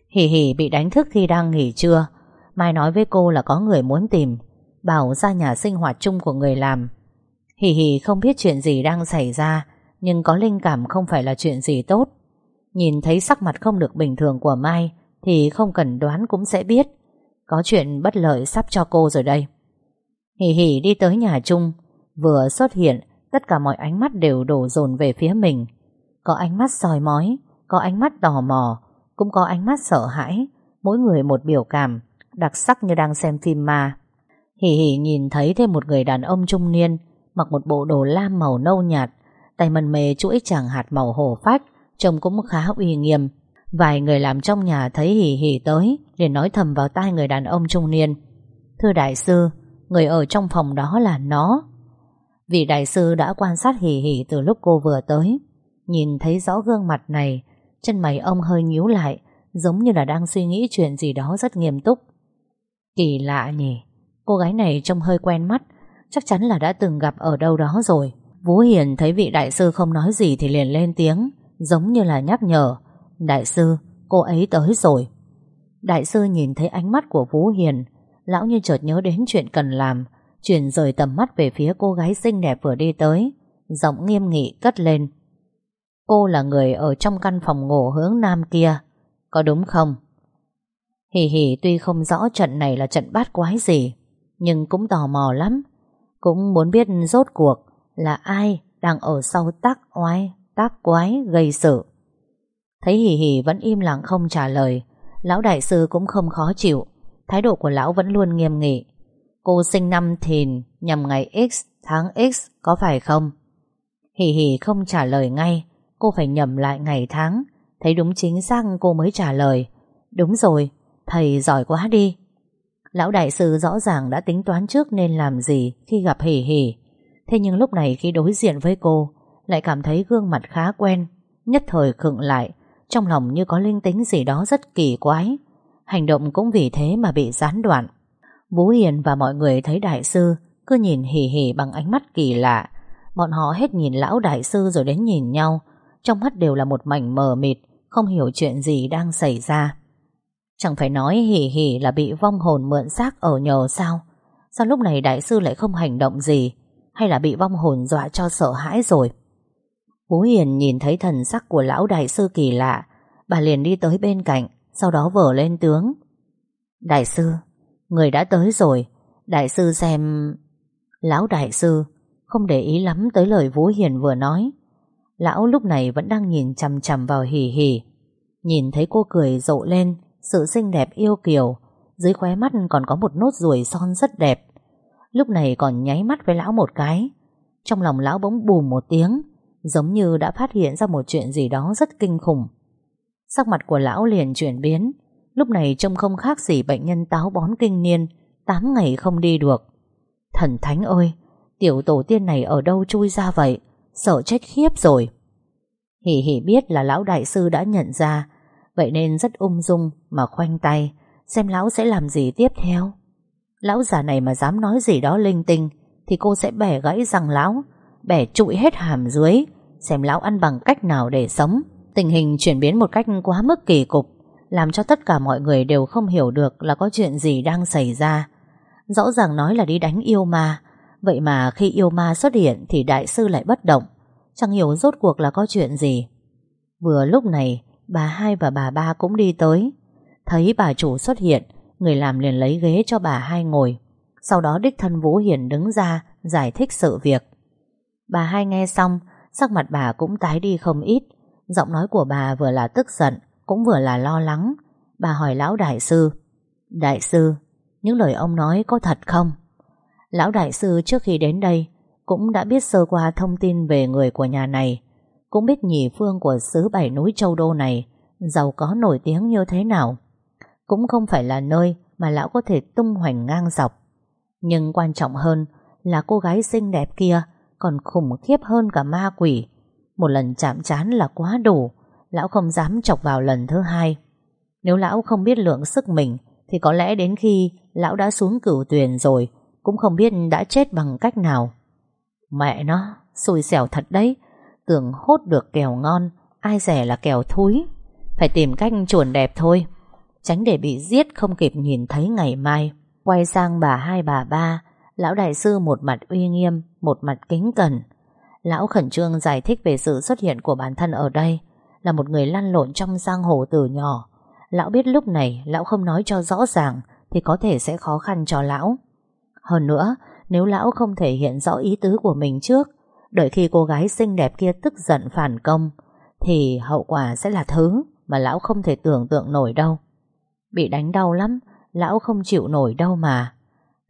Hỷ Hỷ bị đánh thức khi đang nghỉ trưa. Mai nói với cô là có người muốn tìm, bảo ra nhà sinh hoạt chung của người làm. Hỷ Hỷ không biết chuyện gì đang xảy ra, nhưng có linh cảm không phải là chuyện gì tốt. Nhìn thấy sắc mặt không được bình thường của Mai, thì không cần đoán cũng sẽ biết. Có chuyện bất lợi sắp cho cô rồi đây. Hỉ hỉ đi tới nhà chung Vừa xuất hiện, Tất cả mọi ánh mắt đều đổ dồn về phía mình. Có ánh mắt soi mói, Có ánh mắt tò mò, Cũng có ánh mắt sợ hãi. Mỗi người một biểu cảm, Đặc sắc như đang xem phim ma. Hỉ hỉ nhìn thấy thêm một người đàn ông trung niên, Mặc một bộ đồ lam màu nâu nhạt, Tay mần mề chuỗi chàng hạt màu hổ phách. Trông cũng khá uy nghiêm. Vài người làm trong nhà thấy hỉ hỉ tới, liền nói thầm vào tai người đàn ông trung niên. Thưa đại sư, Người ở trong phòng đó là nó. Vị đại sư đã quan sát hỉ hỉ Từ lúc cô vừa tới. Nhìn thấy rõ gương mặt này, Chân mày ông hơi nhíu lại, Giống như là đang suy nghĩ chuyện gì đó rất nghiêm túc. Kỳ lạ nhỉ, Cô gái này trông hơi quen mắt, Chắc chắn là đã từng gặp ở đâu đó rồi. Vũ Hiền thấy vị đại sư không nói gì Thì liền lên tiếng. Giống như là nhắc nhở Đại sư, cô ấy tới rồi. Đại sư nhìn thấy ánh mắt của Vũ Hiền Lão như chợt nhớ đến chuyện cần làm Chuyển rời tầm mắt về phía cô gái xinh đẹp vừa đi tới Giọng nghiêm nghị cất lên. Cô là người ở trong căn phòng ngủ hướng nam kia Có đúng không? Hì hì tuy không rõ trận này là trận bát quái gì Nhưng cũng tò mò lắm Cũng muốn biết rốt cuộc Là ai đang ở sau tác oai. Tác quái gây sự. Thấy hì hì vẫn im lặng không trả lời Lão đại sư cũng không khó chịu Thái độ của lão vẫn luôn nghiêm nghị. Cô sinh năm thìn Nhằm ngày X tháng X có phải không? Hì hì không trả lời ngay Cô phải nhầm lại ngày tháng. Thấy đúng chính xác cô mới trả lời. Đúng rồi, thầy giỏi quá đi. Lão đại sư rõ ràng đã tính toán trước nên làm gì khi gặp hỉ hỉ. Thế nhưng lúc này khi đối diện với cô, lại cảm thấy gương mặt khá quen, nhất thời khựng lại, trong lòng như có linh tính gì đó rất kỳ quái. Hành động cũng vì thế mà bị gián đoạn. Vũ Hiền và mọi người thấy đại sư cứ nhìn hỉ hỉ bằng ánh mắt kỳ lạ. Bọn họ hết nhìn lão đại sư rồi đến nhìn nhau, trong mắt đều là một mảnh mờ mịt, không hiểu chuyện gì đang xảy ra. Chẳng phải nói hỉ hỉ là bị vong hồn mượn xác ở nhờ sao? Sao lúc này đại sư lại không hành động gì? Hay là bị vong hồn dọa cho sợ hãi rồi? Vũ Hiền nhìn thấy thần sắc của lão đại sư kỳ lạ, bà liền đi tới bên cạnh, sau đó vở lên tướng. Đại sư, người đã tới rồi, đại sư xem... Lão đại sư không để ý lắm tới lời Vũ Hiền vừa nói. Lão lúc này vẫn đang nhìn chằm chằm vào hỉ hỉ. Nhìn thấy cô cười rộ lên, sự xinh đẹp yêu kiều, dưới khóe mắt còn có một nốt ruồi son rất đẹp. Lúc này còn nháy mắt với lão một cái. Trong lòng lão bỗng bùm một tiếng, giống như đã phát hiện ra một chuyện gì đó rất kinh khủng. Sắc mặt của lão liền chuyển biến, lúc này trông không khác gì bệnh nhân táo bón kinh niên, 8 ngày không đi được. Thần thánh ơi, tiểu tổ tiên này ở đâu chui ra vậy, sợ chết khiếp rồi. Hỷ hỷ biết là lão đại sư đã nhận ra Vậy nên rất ung dung mà khoanh tay Xem lão sẽ làm gì tiếp theo Lão già này mà dám nói gì đó linh tinh Thì cô sẽ bẻ gãy răng lão Bẻ trụi hết hàm dưới Xem lão ăn bằng cách nào để sống. Tình hình chuyển biến một cách quá mức kỳ cục, Làm cho tất cả mọi người đều không hiểu được Là có chuyện gì đang xảy ra. Rõ ràng nói là đi đánh yêu ma. Vậy mà khi yêu ma xuất hiện Thì đại sư lại bất động. Chẳng hiểu rốt cuộc là có chuyện gì. Vừa lúc này, Bà hai và bà ba cũng đi tới. Thấy bà chủ xuất hiện, Người làm liền lấy ghế cho bà hai ngồi. Sau đó đích thân Vũ Hiền đứng ra Giải thích sự việc. Bà hai nghe xong Sắc mặt bà cũng tái đi không ít Giọng nói của bà vừa là tức giận Cũng vừa là lo lắng Bà hỏi lão đại sư Đại sư, những lời ông nói có thật không? Lão đại sư trước khi đến đây Cũng đã biết sơ qua thông tin về người của nhà này cũng biết nhị phương của xứ bảy núi châu đô này giàu có nổi tiếng như thế nào. Cũng không phải là nơi mà lão có thể tung hoành ngang dọc. Nhưng quan trọng hơn là cô gái xinh đẹp kia còn khủng khiếp hơn cả ma quỷ. Một lần chạm chán là quá đủ, lão không dám chọc vào lần thứ hai. Nếu lão không biết lượng sức mình thì có lẽ đến khi lão đã xuống cửu tuyền rồi cũng không biết đã chết bằng cách nào. Mẹ nó, xui xẻo thật đấy, Tưởng hốt được kèo ngon Ai rẻ là kèo thúi Phải tìm cách chuồn đẹp thôi Tránh để bị giết không kịp nhìn thấy ngày mai Quay sang bà hai bà ba Lão đại sư một mặt uy nghiêm, Một mặt kính cẩn. Lão khẩn trương giải thích về sự xuất hiện của bản thân ở đây, Là một người lăn lộn trong giang hồ từ nhỏ. Lão biết lúc này Lão không nói cho rõ ràng Thì có thể sẽ khó khăn cho lão. Hơn nữa, Nếu lão không thể hiện rõ ý tứ của mình trước, Đợi khi cô gái xinh đẹp kia tức giận phản công, Thì hậu quả sẽ là thứ Mà lão không thể tưởng tượng nổi đâu. Bị đánh đau lắm, Lão không chịu nổi đâu mà.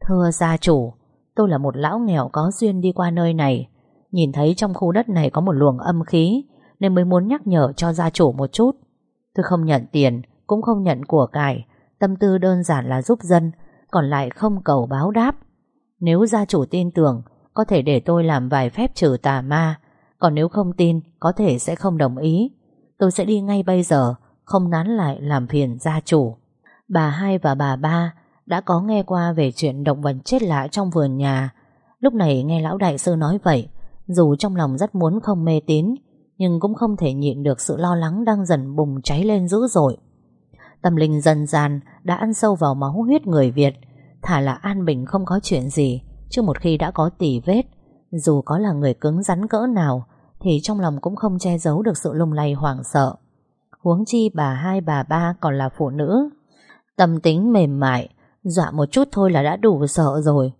Thưa gia chủ, Tôi là một lão nghèo có duyên đi qua nơi này. Nhìn thấy trong khu đất này có một luồng âm khí, Nên mới muốn nhắc nhở cho gia chủ một chút. Tôi không nhận tiền, Cũng không nhận của cải, Tâm tư đơn giản là giúp dân, Còn lại không cầu báo đáp. Nếu gia chủ tin tưởng, có thể để tôi làm vài phép trừ tà ma, Còn nếu không tin, Có thể sẽ không đồng ý. Tôi sẽ đi ngay bây giờ, Không nán lại làm phiền gia chủ. Bà hai và bà ba đã có nghe qua về chuyện động vật chết lạ trong vườn nhà. Lúc này nghe lão đại sư nói vậy, dù trong lòng rất muốn không mê tín, nhưng cũng không thể nhịn được sự lo lắng đang dần bùng cháy lên dữ dội. Tâm linh dần dàn đã ăn sâu vào máu huyết người Việt, thả là an bình không có chuyện gì, chứ một khi đã có tỉ vết, dù có là người cứng rắn cỡ nào, thì trong lòng cũng không che giấu được sự lung lay hoảng sợ. Huống chi bà hai bà ba còn là phụ nữ. Tâm tính mềm mại, dọa một chút thôi là đã đủ sợ rồi.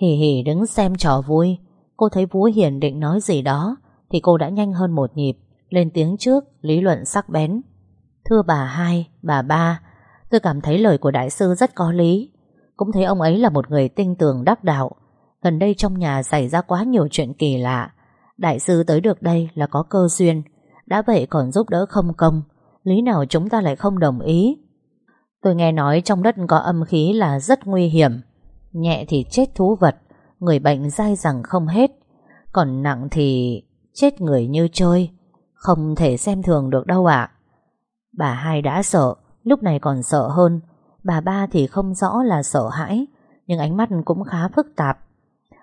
Hì hì đứng xem trò vui, cô thấy Vũ Hiền định nói gì đó, thì cô đã nhanh hơn một nhịp, lên tiếng trước, lý luận sắc bén. Thưa bà hai, bà ba, tôi cảm thấy lời của đại sư rất có lý. Cũng thấy ông ấy là một người tinh tường đắc đạo. Gần đây trong nhà xảy ra quá nhiều chuyện kỳ lạ. Đại sư tới được đây là có cơ duyên, đã vậy còn giúp đỡ không công. Lý nào chúng ta lại không đồng ý? Tôi nghe nói trong đất có âm khí là rất nguy hiểm. Nhẹ thì chết thú vật, người bệnh dai dẳng không hết. Còn nặng thì chết người như chơi. Không thể xem thường được đâu ạ. Bà hai đã sợ, lúc này còn sợ hơn. Bà ba thì không rõ là sợ hãi, nhưng ánh mắt cũng khá phức tạp.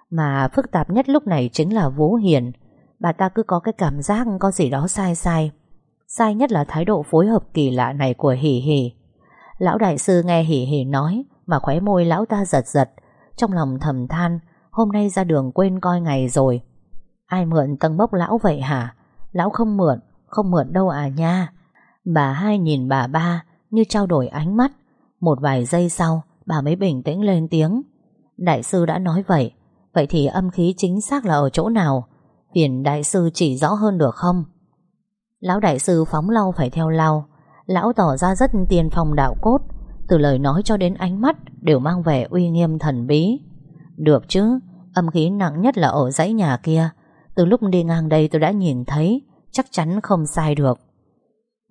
Mà phức tạp nhất lúc này chính là Vũ Hiền. Bà ta cứ có cái cảm giác có gì đó sai sai. Sai nhất là thái độ phối hợp kỳ lạ này của Hỷ Hỷ. Lão đại sư nghe Hỉ Hỉ nói mà khóe môi lão ta giật giật. Trong lòng thầm than, hôm nay ra đường quên coi ngày rồi. Ai mượn tầng bốc lão vậy hả? Lão không mượn, không mượn đâu à nha. Bà hai nhìn bà ba như trao đổi ánh mắt. Một vài giây sau, bà mới bình tĩnh lên tiếng. Đại sư đã nói vậy, vậy thì âm khí chính xác là ở chỗ nào? Phiền đại sư chỉ rõ hơn được không? Lão đại sư phóng lau phải theo lau. Lão tỏ ra rất tiền phòng đạo cốt, từ lời nói cho đến ánh mắt đều mang vẻ uy nghiêm thần bí. Được chứ, âm khí nặng nhất là ở dãy nhà kia. Từ lúc đi ngang đây tôi đã nhìn thấy, chắc chắn không sai được.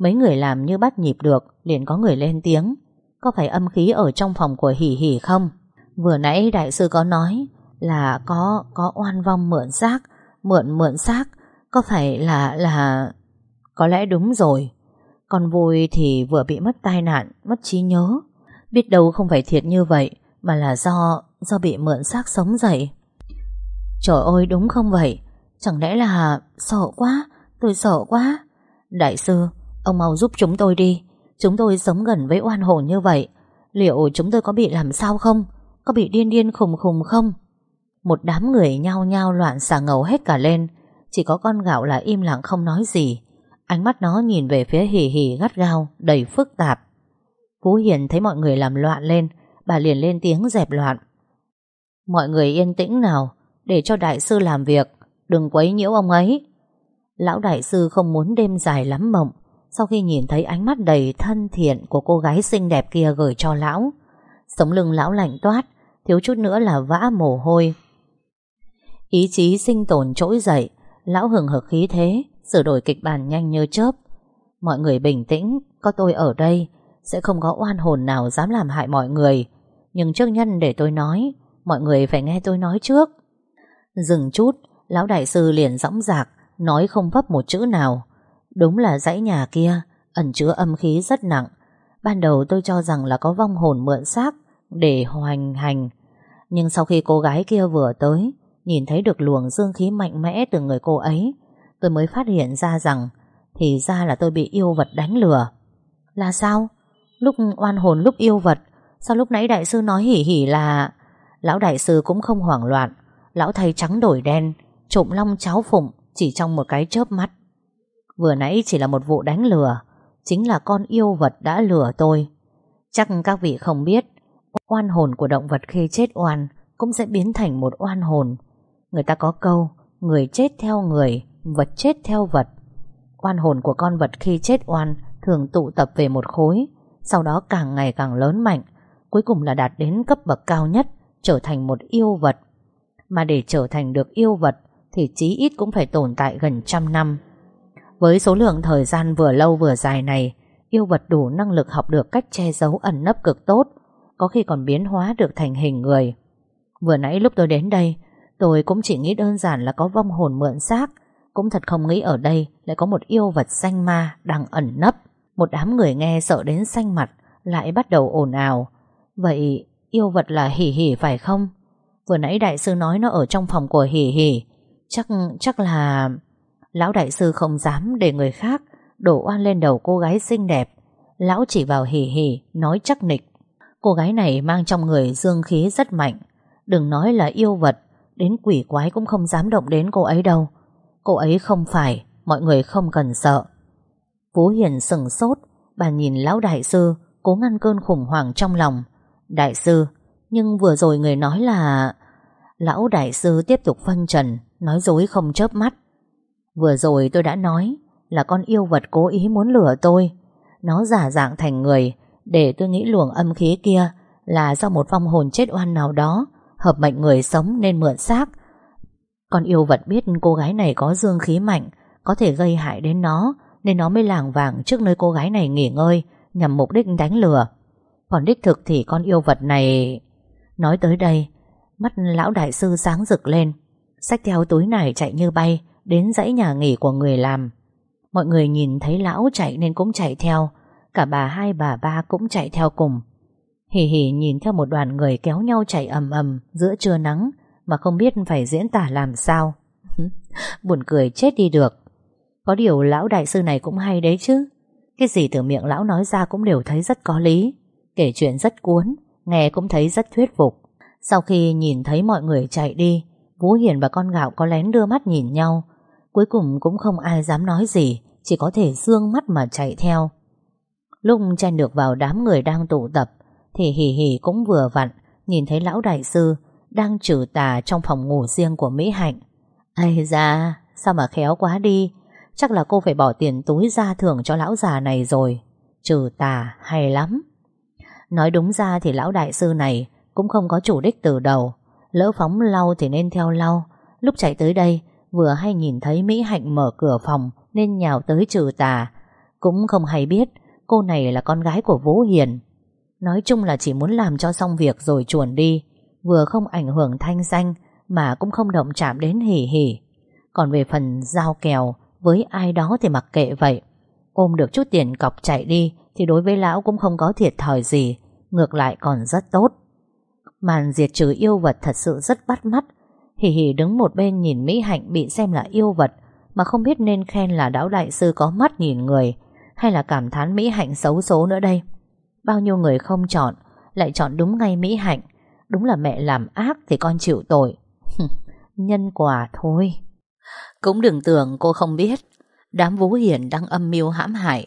Mấy người làm như bắt nhịp được liền có người lên tiếng Có phải âm khí ở trong phòng của Hỉ Hỉ không? Vừa nãy đại sư có nói Là có có oan vong mượn xác Mượn mượn xác Có phải là là Có lẽ đúng rồi con vui thì vừa bị mất tai nạn, Mất trí nhớ. Biết đâu không phải thiệt như vậy, Mà là do do bị mượn xác sống dậy. Trời ơi, đúng không vậy? Chẳng lẽ là sợ quá, Tôi sợ quá? Đại sư, Ông mau giúp chúng tôi đi. Chúng tôi sống gần với oan hồn như vậy. Liệu chúng tôi có bị làm sao không? Có bị điên điên khùng khùng không? Một đám người nhao nhao loạn xả ngầu hết cả lên. Chỉ có con gạo là im lặng không nói gì. Ánh mắt nó nhìn về phía hì hì gắt gao Đầy phức tạp Phú Hiền thấy mọi người làm loạn lên Bà liền lên tiếng dẹp loạn Mọi người yên tĩnh nào Để cho đại sư làm việc Đừng quấy nhiễu ông ấy Lão đại sư không muốn đêm dài lắm mộng sau khi nhìn thấy ánh mắt đầy thân thiện của cô gái xinh đẹp kia gửi cho lão. Sống lưng lão lạnh toát, thiếu chút nữa là vã mồ hôi. Ý chí sinh tồn trỗi dậy, lão hừng hực khí thế, sửa đổi kịch bản nhanh như chớp. Mọi người bình tĩnh, có tôi ở đây, sẽ không có oan hồn nào dám làm hại mọi người. Nhưng trước nhân để tôi nói, mọi người phải nghe tôi nói trước. Dừng chút, lão đại sư liền dõng dạc, nói không vấp một chữ nào. Đúng là dãy nhà kia ẩn chứa âm khí rất nặng. Ban đầu tôi cho rằng là có vong hồn mượn xác để hoành hành. Nhưng sau khi cô gái kia vừa tới, nhìn thấy được luồng dương khí mạnh mẽ từ người cô ấy, tôi mới phát hiện ra rằng thì ra là tôi bị yêu vật đánh lừa. Là sao? Lúc oan hồn lúc yêu vật, sao lúc nãy đại sư nói hỉ hỉ là... Lão đại sư cũng không hoảng loạn, lão thầy trắng đổi đen, trộm long cháo phụng chỉ trong một cái chớp mắt. Vừa nãy chỉ là một vụ đánh lừa Chính là con yêu vật đã lừa tôi Chắc các vị không biết Oan hồn của động vật khi chết oan Cũng sẽ biến thành một oan hồn Người ta có câu Người chết theo người Vật chết theo vật. Oan hồn của con vật khi chết oan Thường tụ tập về một khối Sau đó càng ngày càng lớn mạnh Cuối cùng là đạt đến cấp bậc cao nhất Trở thành một yêu vật. Mà để trở thành được yêu vật Thì chí ít cũng phải tồn tại gần trăm năm. Với số lượng thời gian vừa lâu vừa dài này, yêu vật đủ năng lực học được cách che giấu ẩn nấp cực tốt, có khi còn biến hóa được thành hình người. Vừa nãy lúc tôi đến đây, tôi cũng chỉ nghĩ đơn giản là có vong hồn mượn xác, cũng thật không nghĩ ở đây lại có một yêu vật xanh ma đang ẩn nấp. Một đám người nghe sợ đến xanh mặt, lại bắt đầu ồn ào. Vậy, Yêu vật là hỉ hỉ phải không? Vừa nãy đại sư nói nó ở trong phòng của hỉ hỉ. Chắc chắc là Lão đại sư không dám để người khác Đổ oan lên đầu cô gái xinh đẹp. Lão chỉ vào hỉ hỉ Nói chắc nịch. Cô gái này mang trong người dương khí rất mạnh. Đừng nói là yêu vật Đến quỷ quái cũng không dám động đến cô ấy đâu. Cô ấy không phải, Mọi người không cần sợ. Vũ Hiền sừng sốt, Bà nhìn lão đại sư, Cố ngăn cơn khủng hoảng trong lòng. Đại sư, Nhưng vừa rồi người nói là Lão đại sư tiếp tục phân trần, Nói dối không chớp mắt. Vừa rồi tôi đã nói Là con yêu vật cố ý muốn lừa tôi. Nó giả dạng thành người, Để tôi nghĩ luồng âm khí kia Là do một vong hồn chết oan nào đó, Hợp mệnh người sống nên mượn xác con yêu vật biết cô gái này có dương khí mạnh, Có thể gây hại đến nó, Nên nó mới làng vàng trước nơi cô gái này nghỉ ngơi, Nhằm mục đích đánh lừa. Còn đích thực thì con yêu vật này Nói tới đây, Mắt lão đại sư sáng rực lên. Xách theo túi này chạy như bay, Đến dãy nhà nghỉ của người làm. Mọi người nhìn thấy lão chạy nên cũng chạy theo, Cả bà hai, bà ba cũng chạy theo cùng. Hì hì nhìn theo một đoàn người kéo nhau chạy ầm ầm Giữa trưa nắng. Mà không biết phải diễn tả làm sao. Buồn cười chết đi được. Có điều lão đại sư này cũng hay đấy chứ. Cái gì từ miệng lão nói ra cũng đều thấy rất có lý. Kể chuyện rất cuốn, Nghe cũng thấy rất thuyết phục. Sau khi nhìn thấy mọi người chạy đi, Vũ Hiền và con gạo có lén đưa mắt nhìn nhau. Cuối cùng cũng không ai dám nói gì, Chỉ có thể dương mắt mà chạy theo. Lúc chen được vào đám người đang tụ tập, Thì hì hì cũng vừa vặn, Nhìn thấy lão đại sư đang trừ tà trong phòng ngủ riêng của Mỹ Hạnh. Ây da, Sao mà khéo quá đi. Chắc là cô phải bỏ tiền túi ra thưởng cho lão già này rồi. Trừ tà, hay lắm. Nói đúng ra thì lão đại sư này Cũng không có chủ đích từ đầu. Lỡ phóng lau thì nên theo lau. Lúc chạy tới đây, Vừa hay nhìn thấy Mỹ Hạnh mở cửa phòng Nên nhào tới trừ tà. Cũng không hay biết, Cô này là con gái của Vũ Hiền. Nói chung là chỉ muốn làm cho xong việc rồi chuồn đi. Vừa không ảnh hưởng thanh danh Mà cũng không động chạm đến hỉ hỉ. Còn về phần giao kèo, Với ai đó thì mặc kệ vậy. Ôm được chút tiền cọc chạy đi Thì đối với lão cũng không có thiệt thòi gì, Ngược lại còn rất tốt. Màn diệt trừ yêu vật thật sự rất bắt mắt. Hỉ hỉ đứng một bên nhìn Mỹ Hạnh bị xem là yêu vật, Mà không biết nên khen là đáo đại sư có mắt nhìn người, Hay là cảm thán Mỹ Hạnh xấu số nữa đây. Bao nhiêu người không chọn, Lại chọn đúng ngay Mỹ Hạnh. Đúng là mẹ làm ác thì con chịu tội. Nhân quả thôi. Cũng đừng tưởng cô không biết. Đám Vũ Hiển đang âm mưu hãm hại.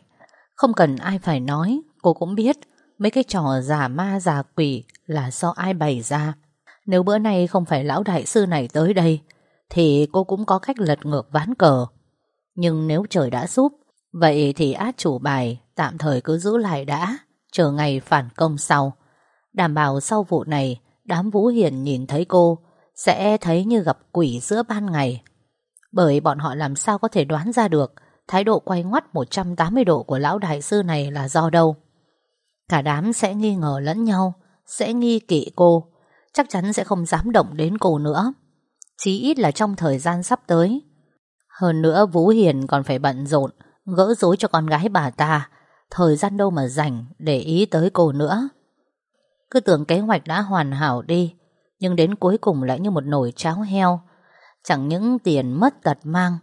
Không cần ai phải nói, Cô cũng biết Mấy cái trò giả ma giả quỷ Là do ai bày ra. Nếu bữa nay không phải lão đại sư này tới đây, Thì cô cũng có cách lật ngược ván cờ. Nhưng nếu trời đã giúp, Vậy thì át chủ bài, Tạm thời cứ giữ lại đã, Chờ ngày phản công sau. Đảm bảo sau vụ này Đám Vũ Hiền nhìn thấy cô, Sẽ thấy như gặp quỷ giữa ban ngày. Bởi bọn họ làm sao có thể đoán ra được Thái độ quay ngoắt 180 độ của lão đại sư này là do đâu. Cả đám sẽ nghi ngờ lẫn nhau, Sẽ nghi kỵ cô, Chắc chắn sẽ không dám động đến cô nữa. Chí ít là trong thời gian sắp tới. Hơn nữa Vũ Hiền còn phải bận rộn, Gỡ rối cho con gái bà ta, Thời gian đâu mà dành Để ý tới cô nữa. Cứ tưởng kế hoạch đã hoàn hảo đi, Nhưng đến cuối cùng lại như một nồi cháo heo. Chẳng những tiền mất tật mang,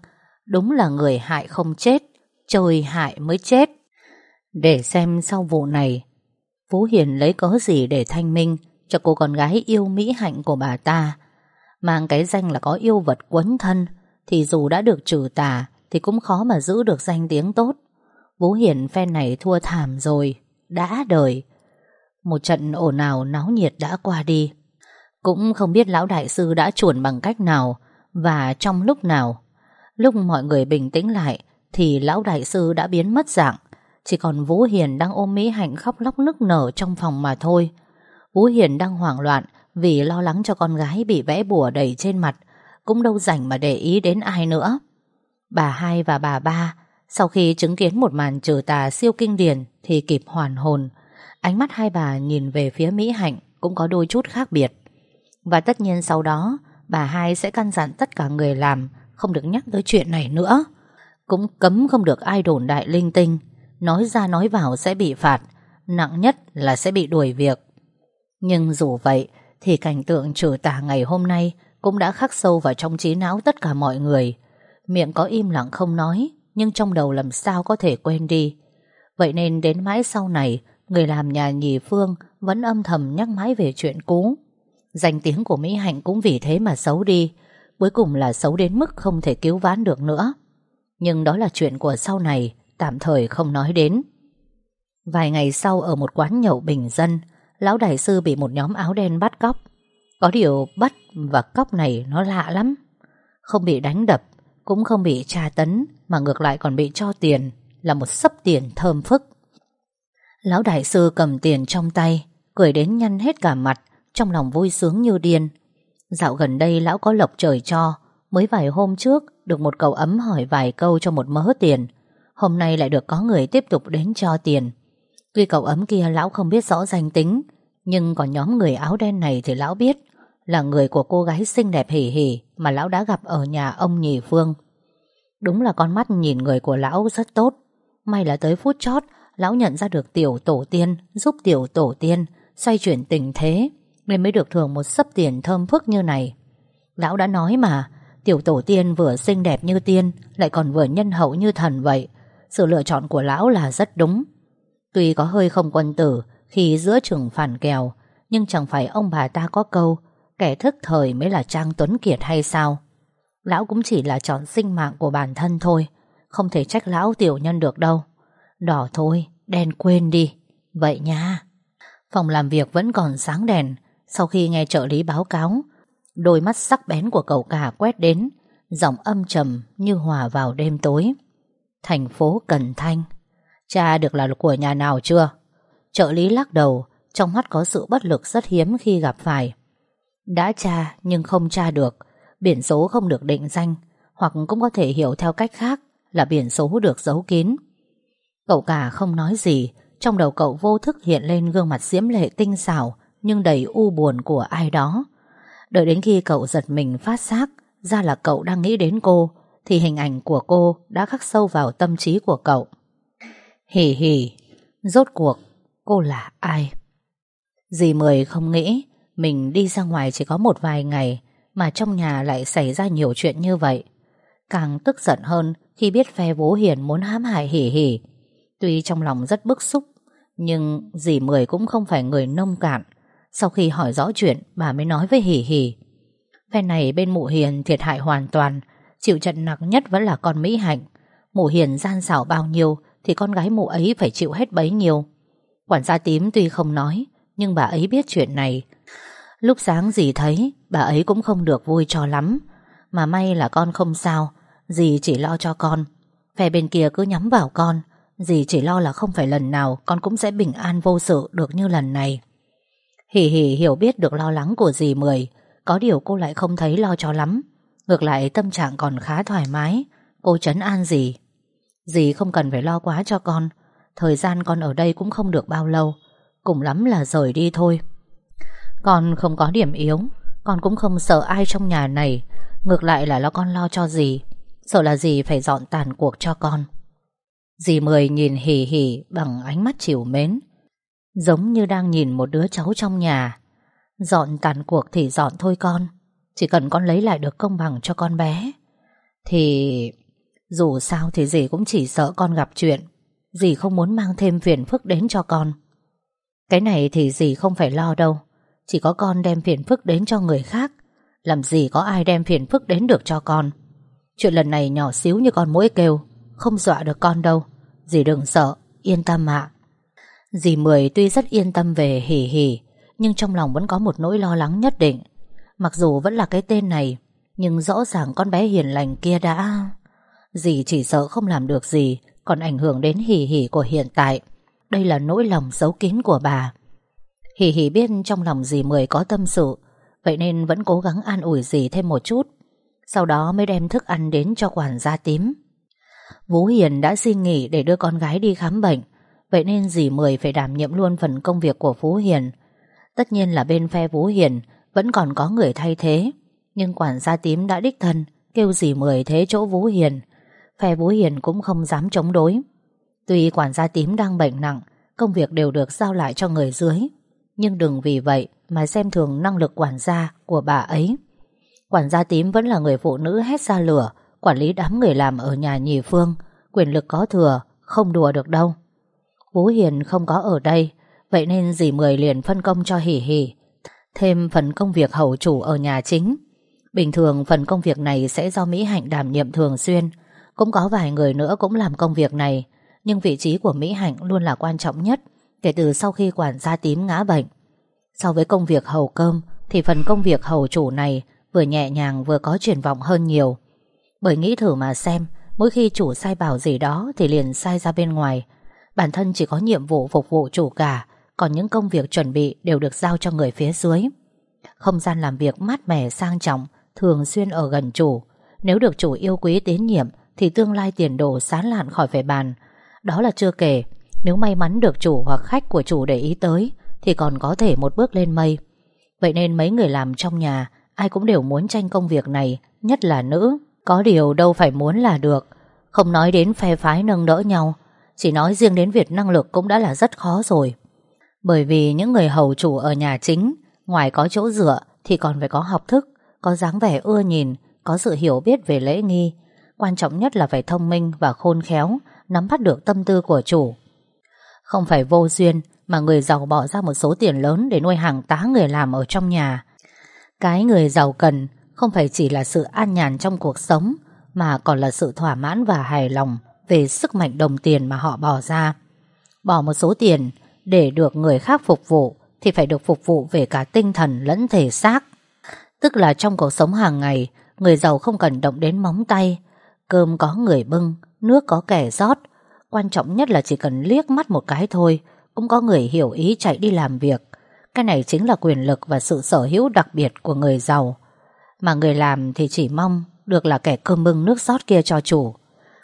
Đúng là người hại không chết, Trời hại mới chết. Để xem sau vụ này, Phú Hiền lấy cớ gì để thanh minh Cho cô con gái yêu mỹ hạnh của bà ta. Mang cái danh là có yêu vật quấn thân, Thì dù đã được trừ tà, Thì cũng khó mà giữ được danh tiếng tốt. Vũ Hiền phen này thua thảm rồi, Đã đời. Một trận ồn ào náo nhiệt đã qua đi. Cũng không biết lão đại sư đã chuồn bằng cách nào Và trong lúc nào. Lúc mọi người bình tĩnh lại Thì lão đại sư đã biến mất dạng. Chỉ còn Vũ Hiền đang ôm Mỹ Hạnh khóc lóc nức nở trong phòng mà thôi. Vũ Hiền đang hoảng loạn Vì lo lắng cho con gái bị vẽ bùa đầy trên mặt, Cũng đâu rảnh mà để ý đến ai nữa. Bà hai và bà ba, sau khi chứng kiến một màn trừ tà siêu kinh điển thì kịp hoàn hồn. Ánh mắt hai bà nhìn về phía Mỹ Hạnh cũng có đôi chút khác biệt. Và tất nhiên sau đó, bà hai sẽ căn dặn tất cả người làm không được nhắc tới chuyện này nữa. Cũng cấm không được ai đồn đại linh tinh. Nói ra nói vào sẽ bị phạt. Nặng nhất là sẽ bị đuổi việc. Nhưng dù vậy Thì cảnh tượng trừ tà ngày hôm nay Cũng đã khắc sâu vào trong trí não tất cả mọi người Miệng có im lặng không nói Nhưng trong đầu làm sao có thể quên đi Vậy nên đến mãi sau này Người làm nhà nhì Phương Vẫn âm thầm nhắc mãi về chuyện cũ. Danh tiếng của Mỹ Hạnh cũng vì thế mà xấu đi, Cuối cùng là xấu đến mức không thể cứu vãn được nữa. Nhưng đó là chuyện của sau này, Tạm thời không nói đến. Vài ngày sau ở một quán nhậu bình dân, Lão đại sư bị một nhóm áo đen bắt cóc. Có điều bắt và cóc này nó lạ lắm. Không bị đánh đập, Cũng không bị tra tấn, Mà ngược lại còn bị cho tiền, Là một sấp tiền thơm phức. Lão đại sư cầm tiền trong tay, Cười đến nhăn hết cả mặt, Trong lòng vui sướng như điên. Dạo gần đây lão có lộc trời cho, Mới vài hôm trước Được một cậu ấm hỏi vài câu cho một mớ tiền. Hôm nay lại được có người tiếp tục đến cho tiền. Tuy cậu ấm kia lão không biết rõ danh tính, Nhưng còn nhóm người áo đen này thì lão biết, Là người của cô gái xinh đẹp hỉ hỉ Mà lão đã gặp ở nhà ông Nhì Phương. Đúng là con mắt nhìn người của lão rất tốt. May là tới phút chót Lão nhận ra được tiểu tổ tiên Giúp tiểu tổ tiên Xoay chuyển tình thế Nên mới được thưởng một sấp tiền thơm phức như này. Lão đã nói mà Tiểu tổ tiên vừa xinh đẹp như tiên Lại còn vừa nhân hậu như thần vậy. Sự lựa chọn của lão là rất đúng. Tuy có hơi không quân tử Khi giữa trường phản kèo Nhưng chẳng phải ông bà ta có câu Kẻ thức thời mới là Trang Tuấn Kiệt hay sao? Lão cũng chỉ là chọn sinh mạng của bản thân thôi Không thể trách lão tiểu nhân được đâu. Đỏ thôi, đen quên đi. Vậy nha. Phòng làm việc vẫn còn sáng đèn. Sau khi nghe trợ lý báo cáo, Đôi mắt sắc bén của cậu cả quét đến. Giọng âm trầm như hòa vào đêm tối. Thành phố Cần Thanh. Cha được là của nhà nào chưa? Trợ lý lắc đầu, Trong mắt có sự bất lực rất hiếm khi gặp phải. Đã tra nhưng không tra được. Biển số không được định danh, Hoặc cũng có thể hiểu theo cách khác Là biển số được giấu kín. Cậu cả không nói gì. Trong đầu cậu vô thức hiện lên gương mặt diễm lệ tinh xảo, Nhưng đầy u buồn của ai đó. Đợi đến khi cậu giật mình phát giác Ra là cậu đang nghĩ đến cô, Thì hình ảnh của cô đã khắc sâu vào tâm trí của cậu. Hỉ hỉ Rốt cuộc cô là ai? Dì Mười không nghĩ Mình đi ra ngoài chỉ có một vài ngày Mà trong nhà lại xảy ra nhiều chuyện như vậy. Càng tức giận hơn Khi biết phe bố Hiền muốn hãm hại hỉ hỉ Tuy trong lòng rất bức xúc, Nhưng dì Mười cũng không phải người nông cạn. Sau khi hỏi rõ chuyện, Bà mới nói với Hỉ Hỉ Phe này bên mụ Hiền thiệt hại hoàn toàn, Chịu trận nặng nhất vẫn là con Mỹ Hạnh. Mụ Hiền gian xảo bao nhiêu Thì con gái mụ ấy phải chịu hết bấy nhiêu. Quản gia tím tuy không nói, Nhưng bà ấy biết chuyện này. Lúc sáng dì thấy, Bà ấy cũng không được vui cho lắm. Mà may là con không sao, Dì chỉ lo cho con. Phe bên kia cứ nhắm vào con Dì chỉ lo là không phải lần nào Con cũng sẽ bình an vô sự được như lần này. Hỉ hỉ hiểu biết được lo lắng của dì Mười, Có điều cô lại không thấy lo cho lắm. Ngược lại, tâm trạng còn khá thoải mái. Cô chấn an dì. Dì không cần phải lo quá cho con. Thời gian con ở đây cũng không được bao lâu. Cùng lắm là rời đi thôi. Con không có điểm yếu. Con cũng không sợ ai trong nhà này. Ngược lại là lo con lo cho dì. Sợ là dì phải dọn tàn cuộc cho con. Dì Mười nhìn hỉ hỉ bằng ánh mắt chiều mến, Giống như đang nhìn một đứa cháu trong nhà. Dọn tàn cuộc thì dọn thôi con, Chỉ cần con lấy lại được công bằng cho con bé. Thì dù sao thì dì cũng chỉ sợ con gặp chuyện, Dì không muốn mang thêm phiền phức đến cho con. Cái này thì dì không phải lo đâu, Chỉ có con đem phiền phức đến cho người khác, Làm gì có ai đem phiền phức đến được cho con. Chuyện lần này nhỏ xíu như con mũi kêu. Không dọa được con đâu. Dì đừng sợ, yên tâm ạ. Dì Mười tuy rất yên tâm về hỉ hỉ Nhưng trong lòng vẫn có một nỗi lo lắng nhất định. Mặc dù vẫn là cái tên này Nhưng rõ ràng con bé hiền lành kia đã Dì chỉ sợ không làm được gì Còn ảnh hưởng đến hỉ hỉ của hiện tại. Đây là nỗi lòng giấu kín của bà. Hỉ hỉ biết trong lòng dì Mười có tâm sự Vậy nên vẫn cố gắng an ủi dì thêm một chút. Sau đó mới đem thức ăn đến cho quản gia tím. Vũ Hiền đã xin nghỉ để đưa con gái đi khám bệnh. Vậy nên dì Mười phải đảm nhiệm luôn phần công việc của Vũ Hiền. Tất nhiên là bên phe Vũ Hiền Vẫn còn có người thay thế. Nhưng quản gia tím đã đích thân Kêu dì Mười thế chỗ Vũ Hiền. Phe Vũ Hiền cũng không dám chống đối. Tuy quản gia tím đang bệnh nặng Công việc đều được giao lại cho người dưới. Nhưng đừng vì vậy mà xem thường năng lực quản gia của bà ấy. Quản gia tím vẫn là người phụ nữ hét ra lửa, quản lý đám người làm ở nhà nhì phương, quyền lực có thừa, không đùa được đâu. Vũ Hiền không có ở đây, vậy nên dì Mười liền phân công cho Hỉ Hỉ, thêm phần công việc hầu chủ ở nhà chính. Bình thường phần công việc này sẽ do Mỹ Hạnh đảm nhiệm thường xuyên, cũng có vài người nữa cũng làm công việc này, nhưng vị trí của Mỹ Hạnh luôn là quan trọng nhất kể từ sau khi quản gia tím ngã bệnh. So với công việc hầu cơm thì phần công việc hầu chủ này vừa nhẹ nhàng vừa có triển vọng hơn nhiều. Bởi nghĩ thử mà xem, mỗi khi chủ sai bảo gì đó thì liền sai ra bên ngoài. Bản thân chỉ có nhiệm vụ phục vụ chủ cả, còn những công việc chuẩn bị đều được giao cho người phía dưới. Không gian làm việc mát mẻ sang trọng, thường xuyên ở gần chủ. Nếu được chủ yêu quý tín nhiệm thì tương lai tiền đồ sán lạn khỏi phải bàn. Đó là chưa kể, nếu may mắn được chủ hoặc khách của chủ để ý tới thì còn có thể một bước lên mây. Vậy nên mấy người làm trong nhà ai cũng đều muốn tranh công việc này, nhất là nữ. Có điều đâu phải muốn là được. Không nói đến phe phái nâng đỡ nhau, chỉ nói riêng đến việc năng lực cũng đã là rất khó rồi. Bởi vì những người hầu chủ ở nhà chính, ngoài có chỗ dựa thì còn phải có học thức, có dáng vẻ ưa nhìn, có sự hiểu biết về lễ nghi. Quan trọng nhất là phải thông minh và khôn khéo, nắm bắt được tâm tư của chủ. Không phải vô duyên mà người giàu bỏ ra một số tiền lớn để nuôi hàng tá người làm ở trong nhà. Cái người giàu cần không phải chỉ là sự an nhàn trong cuộc sống mà còn là sự thỏa mãn và hài lòng về sức mạnh đồng tiền mà họ bỏ ra. Bỏ một số tiền để được người khác phục vụ thì phải được phục vụ về cả tinh thần lẫn thể xác. Tức là trong cuộc sống hàng ngày, người giàu không cần động đến móng tay, cơm có người bưng, nước có kẻ rót. Quan trọng nhất là chỉ cần liếc mắt một cái thôi, cũng có người hiểu ý chạy đi làm việc. Cái này chính là quyền lực và sự sở hữu đặc biệt của người giàu. Mà người làm thì chỉ mong được là kẻ cơm bưng nước rót kia cho chủ.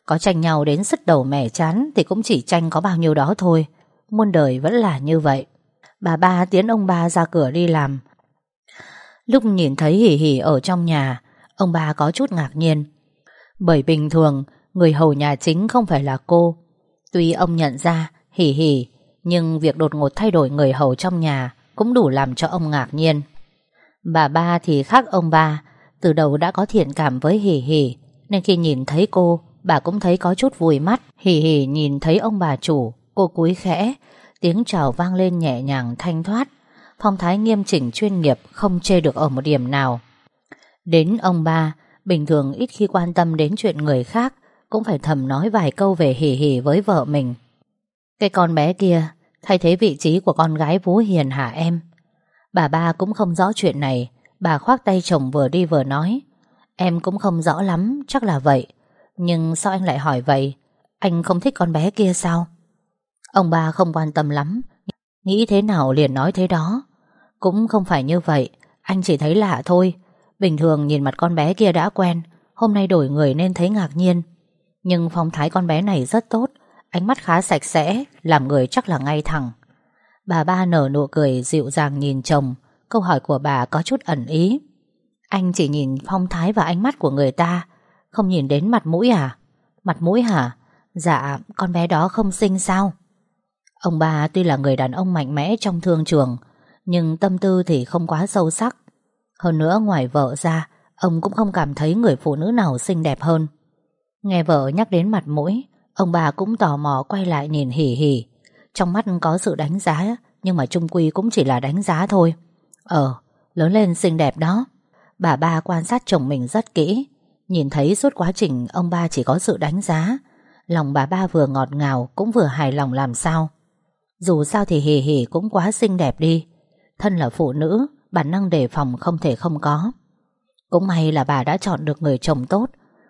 Có tranh nhau đến sứt đầu mẻ chán thì cũng chỉ tranh có bao nhiêu đó thôi. Muôn đời vẫn là như vậy. Bà ba tiến ông ba ra cửa đi làm. Lúc nhìn thấy hỉ hỉ ở trong nhà, ông ba có chút ngạc nhiên. Bởi bình thường, người hầu nhà chính không phải là cô. Tuy ông nhận ra hỉ hỉ, nhưng việc đột ngột thay đổi người hầu trong nhà cũng đủ làm cho ông ngạc nhiên. Bà ba thì khác ông ba, từ đầu đã có thiện cảm với hỉ hỉ, nên khi nhìn thấy cô, bà cũng thấy có chút vui mắt. Hỉ hỉ nhìn thấy ông bà chủ, cô cúi khẽ, tiếng chào vang lên nhẹ nhàng thanh thoát. Phong thái nghiêm chỉnh chuyên nghiệp không chê được ở một điểm nào. Đến ông ba, bình thường ít khi quan tâm đến chuyện người khác, cũng phải thầm nói vài câu về hỉ hỉ với vợ mình. Cái con bé kia thay thế vị trí của con gái Vũ Hiền hả em? Bà ba cũng không rõ chuyện này, bà khoác tay chồng vừa đi vừa nói. Em cũng không rõ lắm, chắc là vậy. Nhưng sao anh lại hỏi vậy? Anh không thích con bé kia sao? Ông ba không quan tâm lắm, nghĩ thế nào liền nói thế đó. Cũng không phải như vậy, anh chỉ thấy lạ thôi. Bình thường nhìn mặt con bé kia đã quen, hôm nay đổi người nên thấy ngạc nhiên. Nhưng phong thái con bé này rất tốt, ánh mắt khá sạch sẽ, làm người chắc là ngay thẳng. Bà ba nở nụ cười dịu dàng nhìn chồng, câu hỏi của bà có chút ẩn ý. Anh chỉ nhìn phong thái và ánh mắt của người ta, không nhìn đến mặt mũi à? Mặt mũi hả? Dạ, con bé đó không xinh sao? Ông bà tuy là người đàn ông mạnh mẽ trong thương trường, nhưng tâm tư thì không quá sâu sắc. Hơn nữa ngoài vợ ra, ông cũng không cảm thấy người phụ nữ nào xinh đẹp hơn. Nghe vợ nhắc đến mặt mũi, ông bà cũng tò mò quay lại nhìn hỉ hỉ. Trong mắt có sự đánh giá, nhưng mà trung quy cũng chỉ là đánh giá thôi. Ờ, lớn lên xinh đẹp đó. Bà ba quan sát chồng mình rất kỹ, nhìn thấy suốt quá trình ông ba chỉ có sự đánh giá. Lòng bà ba vừa ngọt ngào cũng vừa hài lòng làm sao. Dù sao thì hì hì cũng quá xinh đẹp đi. Thân là phụ nữ, bản năng đề phòng không thể không có. Cũng may là bà đã chọn được người chồng tốt.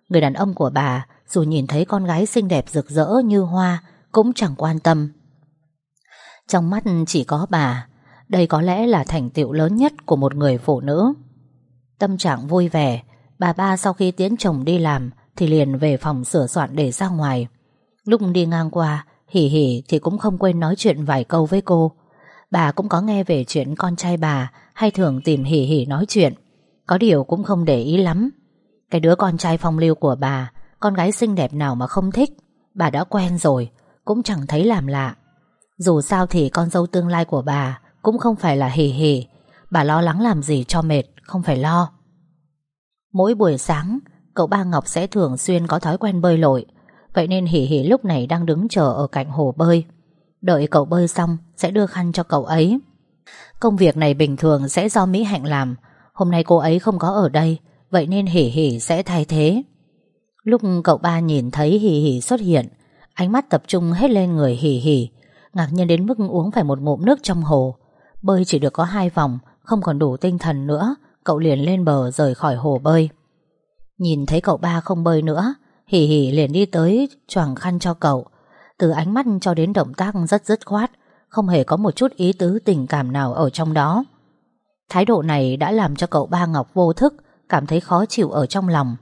Người đàn ông của bà, dù nhìn thấy con gái xinh đẹp rực rỡ như hoa, cũng chẳng quan tâm. Trong mắt chỉ có bà, đây có lẽ là thành tựu lớn nhất của một người phụ nữ. Tâm trạng vui vẻ, bà ba sau khi tiến chồng đi làm thì liền về phòng sửa soạn để ra ngoài. Lúc đi ngang qua, hỉ hỉ thì cũng không quên nói chuyện vài câu với cô. Bà cũng có nghe về chuyện con trai bà hay thường tìm hỉ hỉ nói chuyện. Có điều cũng không để ý lắm. Cái đứa con trai phong lưu của bà, con gái xinh đẹp nào mà không thích, bà đã quen rồi, cũng chẳng thấy làm lạ. Dù sao thì con dâu tương lai của bà cũng không phải là hỉ hỉ Bà lo lắng làm gì cho mệt, Không phải lo. Mỗi buổi sáng, Cậu ba Ngọc sẽ thường xuyên có thói quen bơi lội. Vậy nên hỉ hỉ lúc này đang đứng chờ ở cạnh hồ bơi. Đợi cậu bơi xong, Sẽ đưa khăn cho cậu ấy. Công việc này bình thường sẽ do Mỹ Hạnh làm. Hôm nay cô ấy không có ở đây, Vậy nên hỉ hỉ sẽ thay thế. Lúc cậu ba nhìn thấy hỉ hỉ xuất hiện, Ánh mắt tập trung hết lên người hỉ hỉ Ngạc nhiên đến mức uống phải một ngụm nước trong hồ. Bơi chỉ được có hai vòng, Không còn đủ tinh thần nữa. Cậu liền lên bờ rời khỏi hồ bơi. Nhìn thấy cậu ba không bơi nữa Hỉ hỉ liền đi tới choàng khăn cho cậu. Từ ánh mắt cho đến động tác rất dứt khoát, Không hề có một chút ý tứ tình cảm nào ở trong đó. Thái độ này đã làm cho cậu ba Ngọc vô thức, Cảm thấy khó chịu ở trong lòng.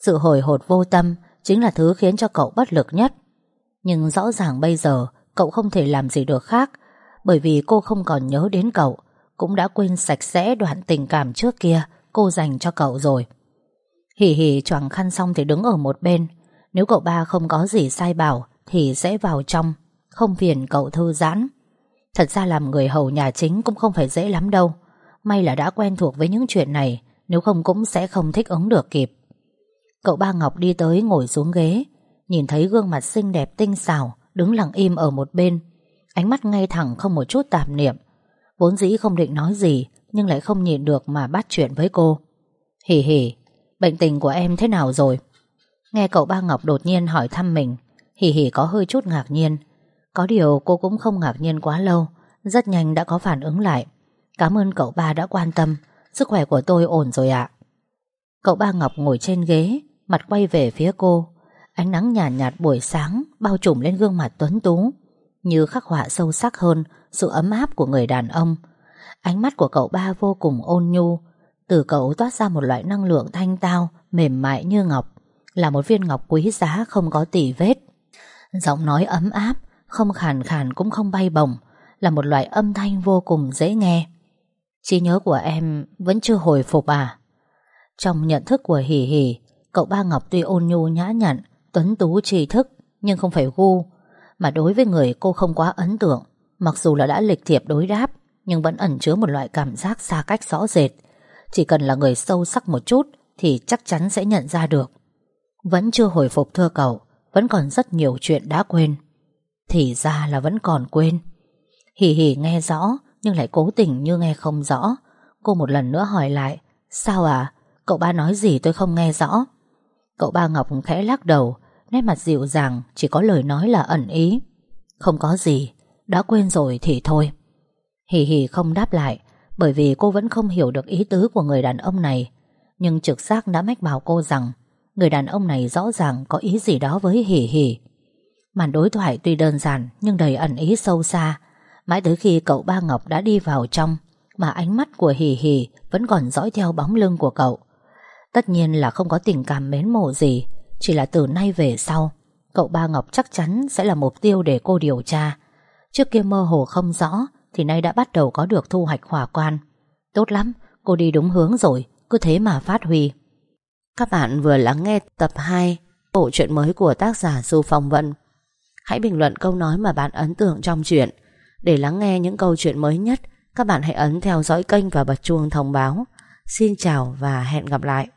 Sự hồi hột vô tâm Chính là thứ khiến cho cậu bất lực nhất. Nhưng rõ ràng bây giờ, Cậu không thể làm gì được khác bởi vì cô không còn nhớ đến cậu, Cũng đã quên sạch sẽ đoạn tình cảm trước kia Cô dành cho cậu rồi. Hỉ hỉ choàng khăn xong thì đứng ở một bên. Nếu cậu ba không có gì sai bảo Thì sẽ vào trong, Không phiền cậu thư giãn. Thật ra làm người hầu nhà chính cũng không phải dễ lắm đâu. May là đã quen thuộc với những chuyện này, Nếu không cũng sẽ không thích ứng được kịp. Cậu ba Ngọc đi tới ngồi xuống ghế, Nhìn thấy gương mặt xinh đẹp tinh xảo, Đứng lặng im ở một bên. Ánh mắt ngay thẳng không một chút tạp niệm. Vốn dĩ không định nói gì Nhưng lại không nhịn được mà bắt chuyện với cô. Hỉ hỉ Bệnh tình của em thế nào rồi? Nghe cậu ba Ngọc đột nhiên hỏi thăm mình Hỉ hỉ có hơi chút ngạc nhiên. Có điều cô cũng không ngạc nhiên quá lâu Rất nhanh đã có phản ứng lại. Cảm ơn cậu ba đã quan tâm Sức khỏe của tôi ổn rồi ạ. Cậu ba Ngọc ngồi trên ghế Mặt quay về phía cô. Ánh nắng nhàn nhạt, nhạt buổi sáng Bao trùm lên gương mặt tuấn tú. Như khắc họa sâu sắc hơn Sự ấm áp của người đàn ông. Ánh mắt của cậu ba vô cùng ôn nhu. Từ cậu toát ra một loại năng lượng thanh tao, Mềm mại như ngọc, Là một viên ngọc quý giá không có tỉ vết. Giọng nói ấm áp, Không khàn khàn cũng không bay bổng, Là một loại âm thanh vô cùng dễ nghe. Trí nhớ của em Vẫn chưa hồi phục à? Trong nhận thức của Hỉ Hỉ, Cậu ba Ngọc tuy ôn nhu nhã nhặn, Tuấn tú trí thức, Nhưng không phải gu mà đối với người cô không quá ấn tượng. Mặc dù là đã lịch thiệp đối đáp, Nhưng vẫn ẩn chứa một loại cảm giác xa cách rõ rệt. Chỉ cần là người sâu sắc một chút Thì chắc chắn sẽ nhận ra được. Vẫn chưa hồi phục thưa cậu, Vẫn còn rất nhiều chuyện đã quên. Thì ra là vẫn còn quên. Hỉ hỉ nghe rõ, Nhưng lại cố tình như nghe không rõ. Cô một lần nữa hỏi lại, Sao à? Cậu ba nói gì tôi không nghe rõ? Cậu ba Ngọc khẽ lắc đầu Nét mặt dịu dàng, Chỉ có lời nói là ẩn ý. Không có gì, Đã quên rồi thì thôi. Hì hì không đáp lại, bởi vì cô vẫn không hiểu được ý tứ của người đàn ông này. Nhưng trực giác đã mách bảo cô rằng, Người đàn ông này rõ ràng có ý gì đó với Hỉ Hỉ Màn đối thoại tuy đơn giản, Nhưng đầy ẩn ý sâu xa. Mãi tới khi cậu ba Ngọc đã đi vào trong, Mà ánh mắt của Hỉ Hỉ Vẫn còn dõi theo bóng lưng của cậu. Tất nhiên là không có tình cảm mến mộ gì chỉ là từ nay về sau Cậu ba Ngọc chắc chắn sẽ là mục tiêu để cô điều tra Trước kia mơ hồ không rõ thì nay đã bắt đầu có được thu hoạch hòa quan. Tốt lắm, cô đi đúng hướng rồi, cứ thế mà phát huy. Các bạn vừa lắng nghe tập 2 bộ truyện mới của tác giả Du Phong Vân. Hãy bình luận câu nói mà bạn ấn tượng trong truyện. Để lắng nghe những câu chuyện mới nhất, các bạn hãy ấn theo dõi kênh và bật chuông thông báo. Xin chào và hẹn gặp lại.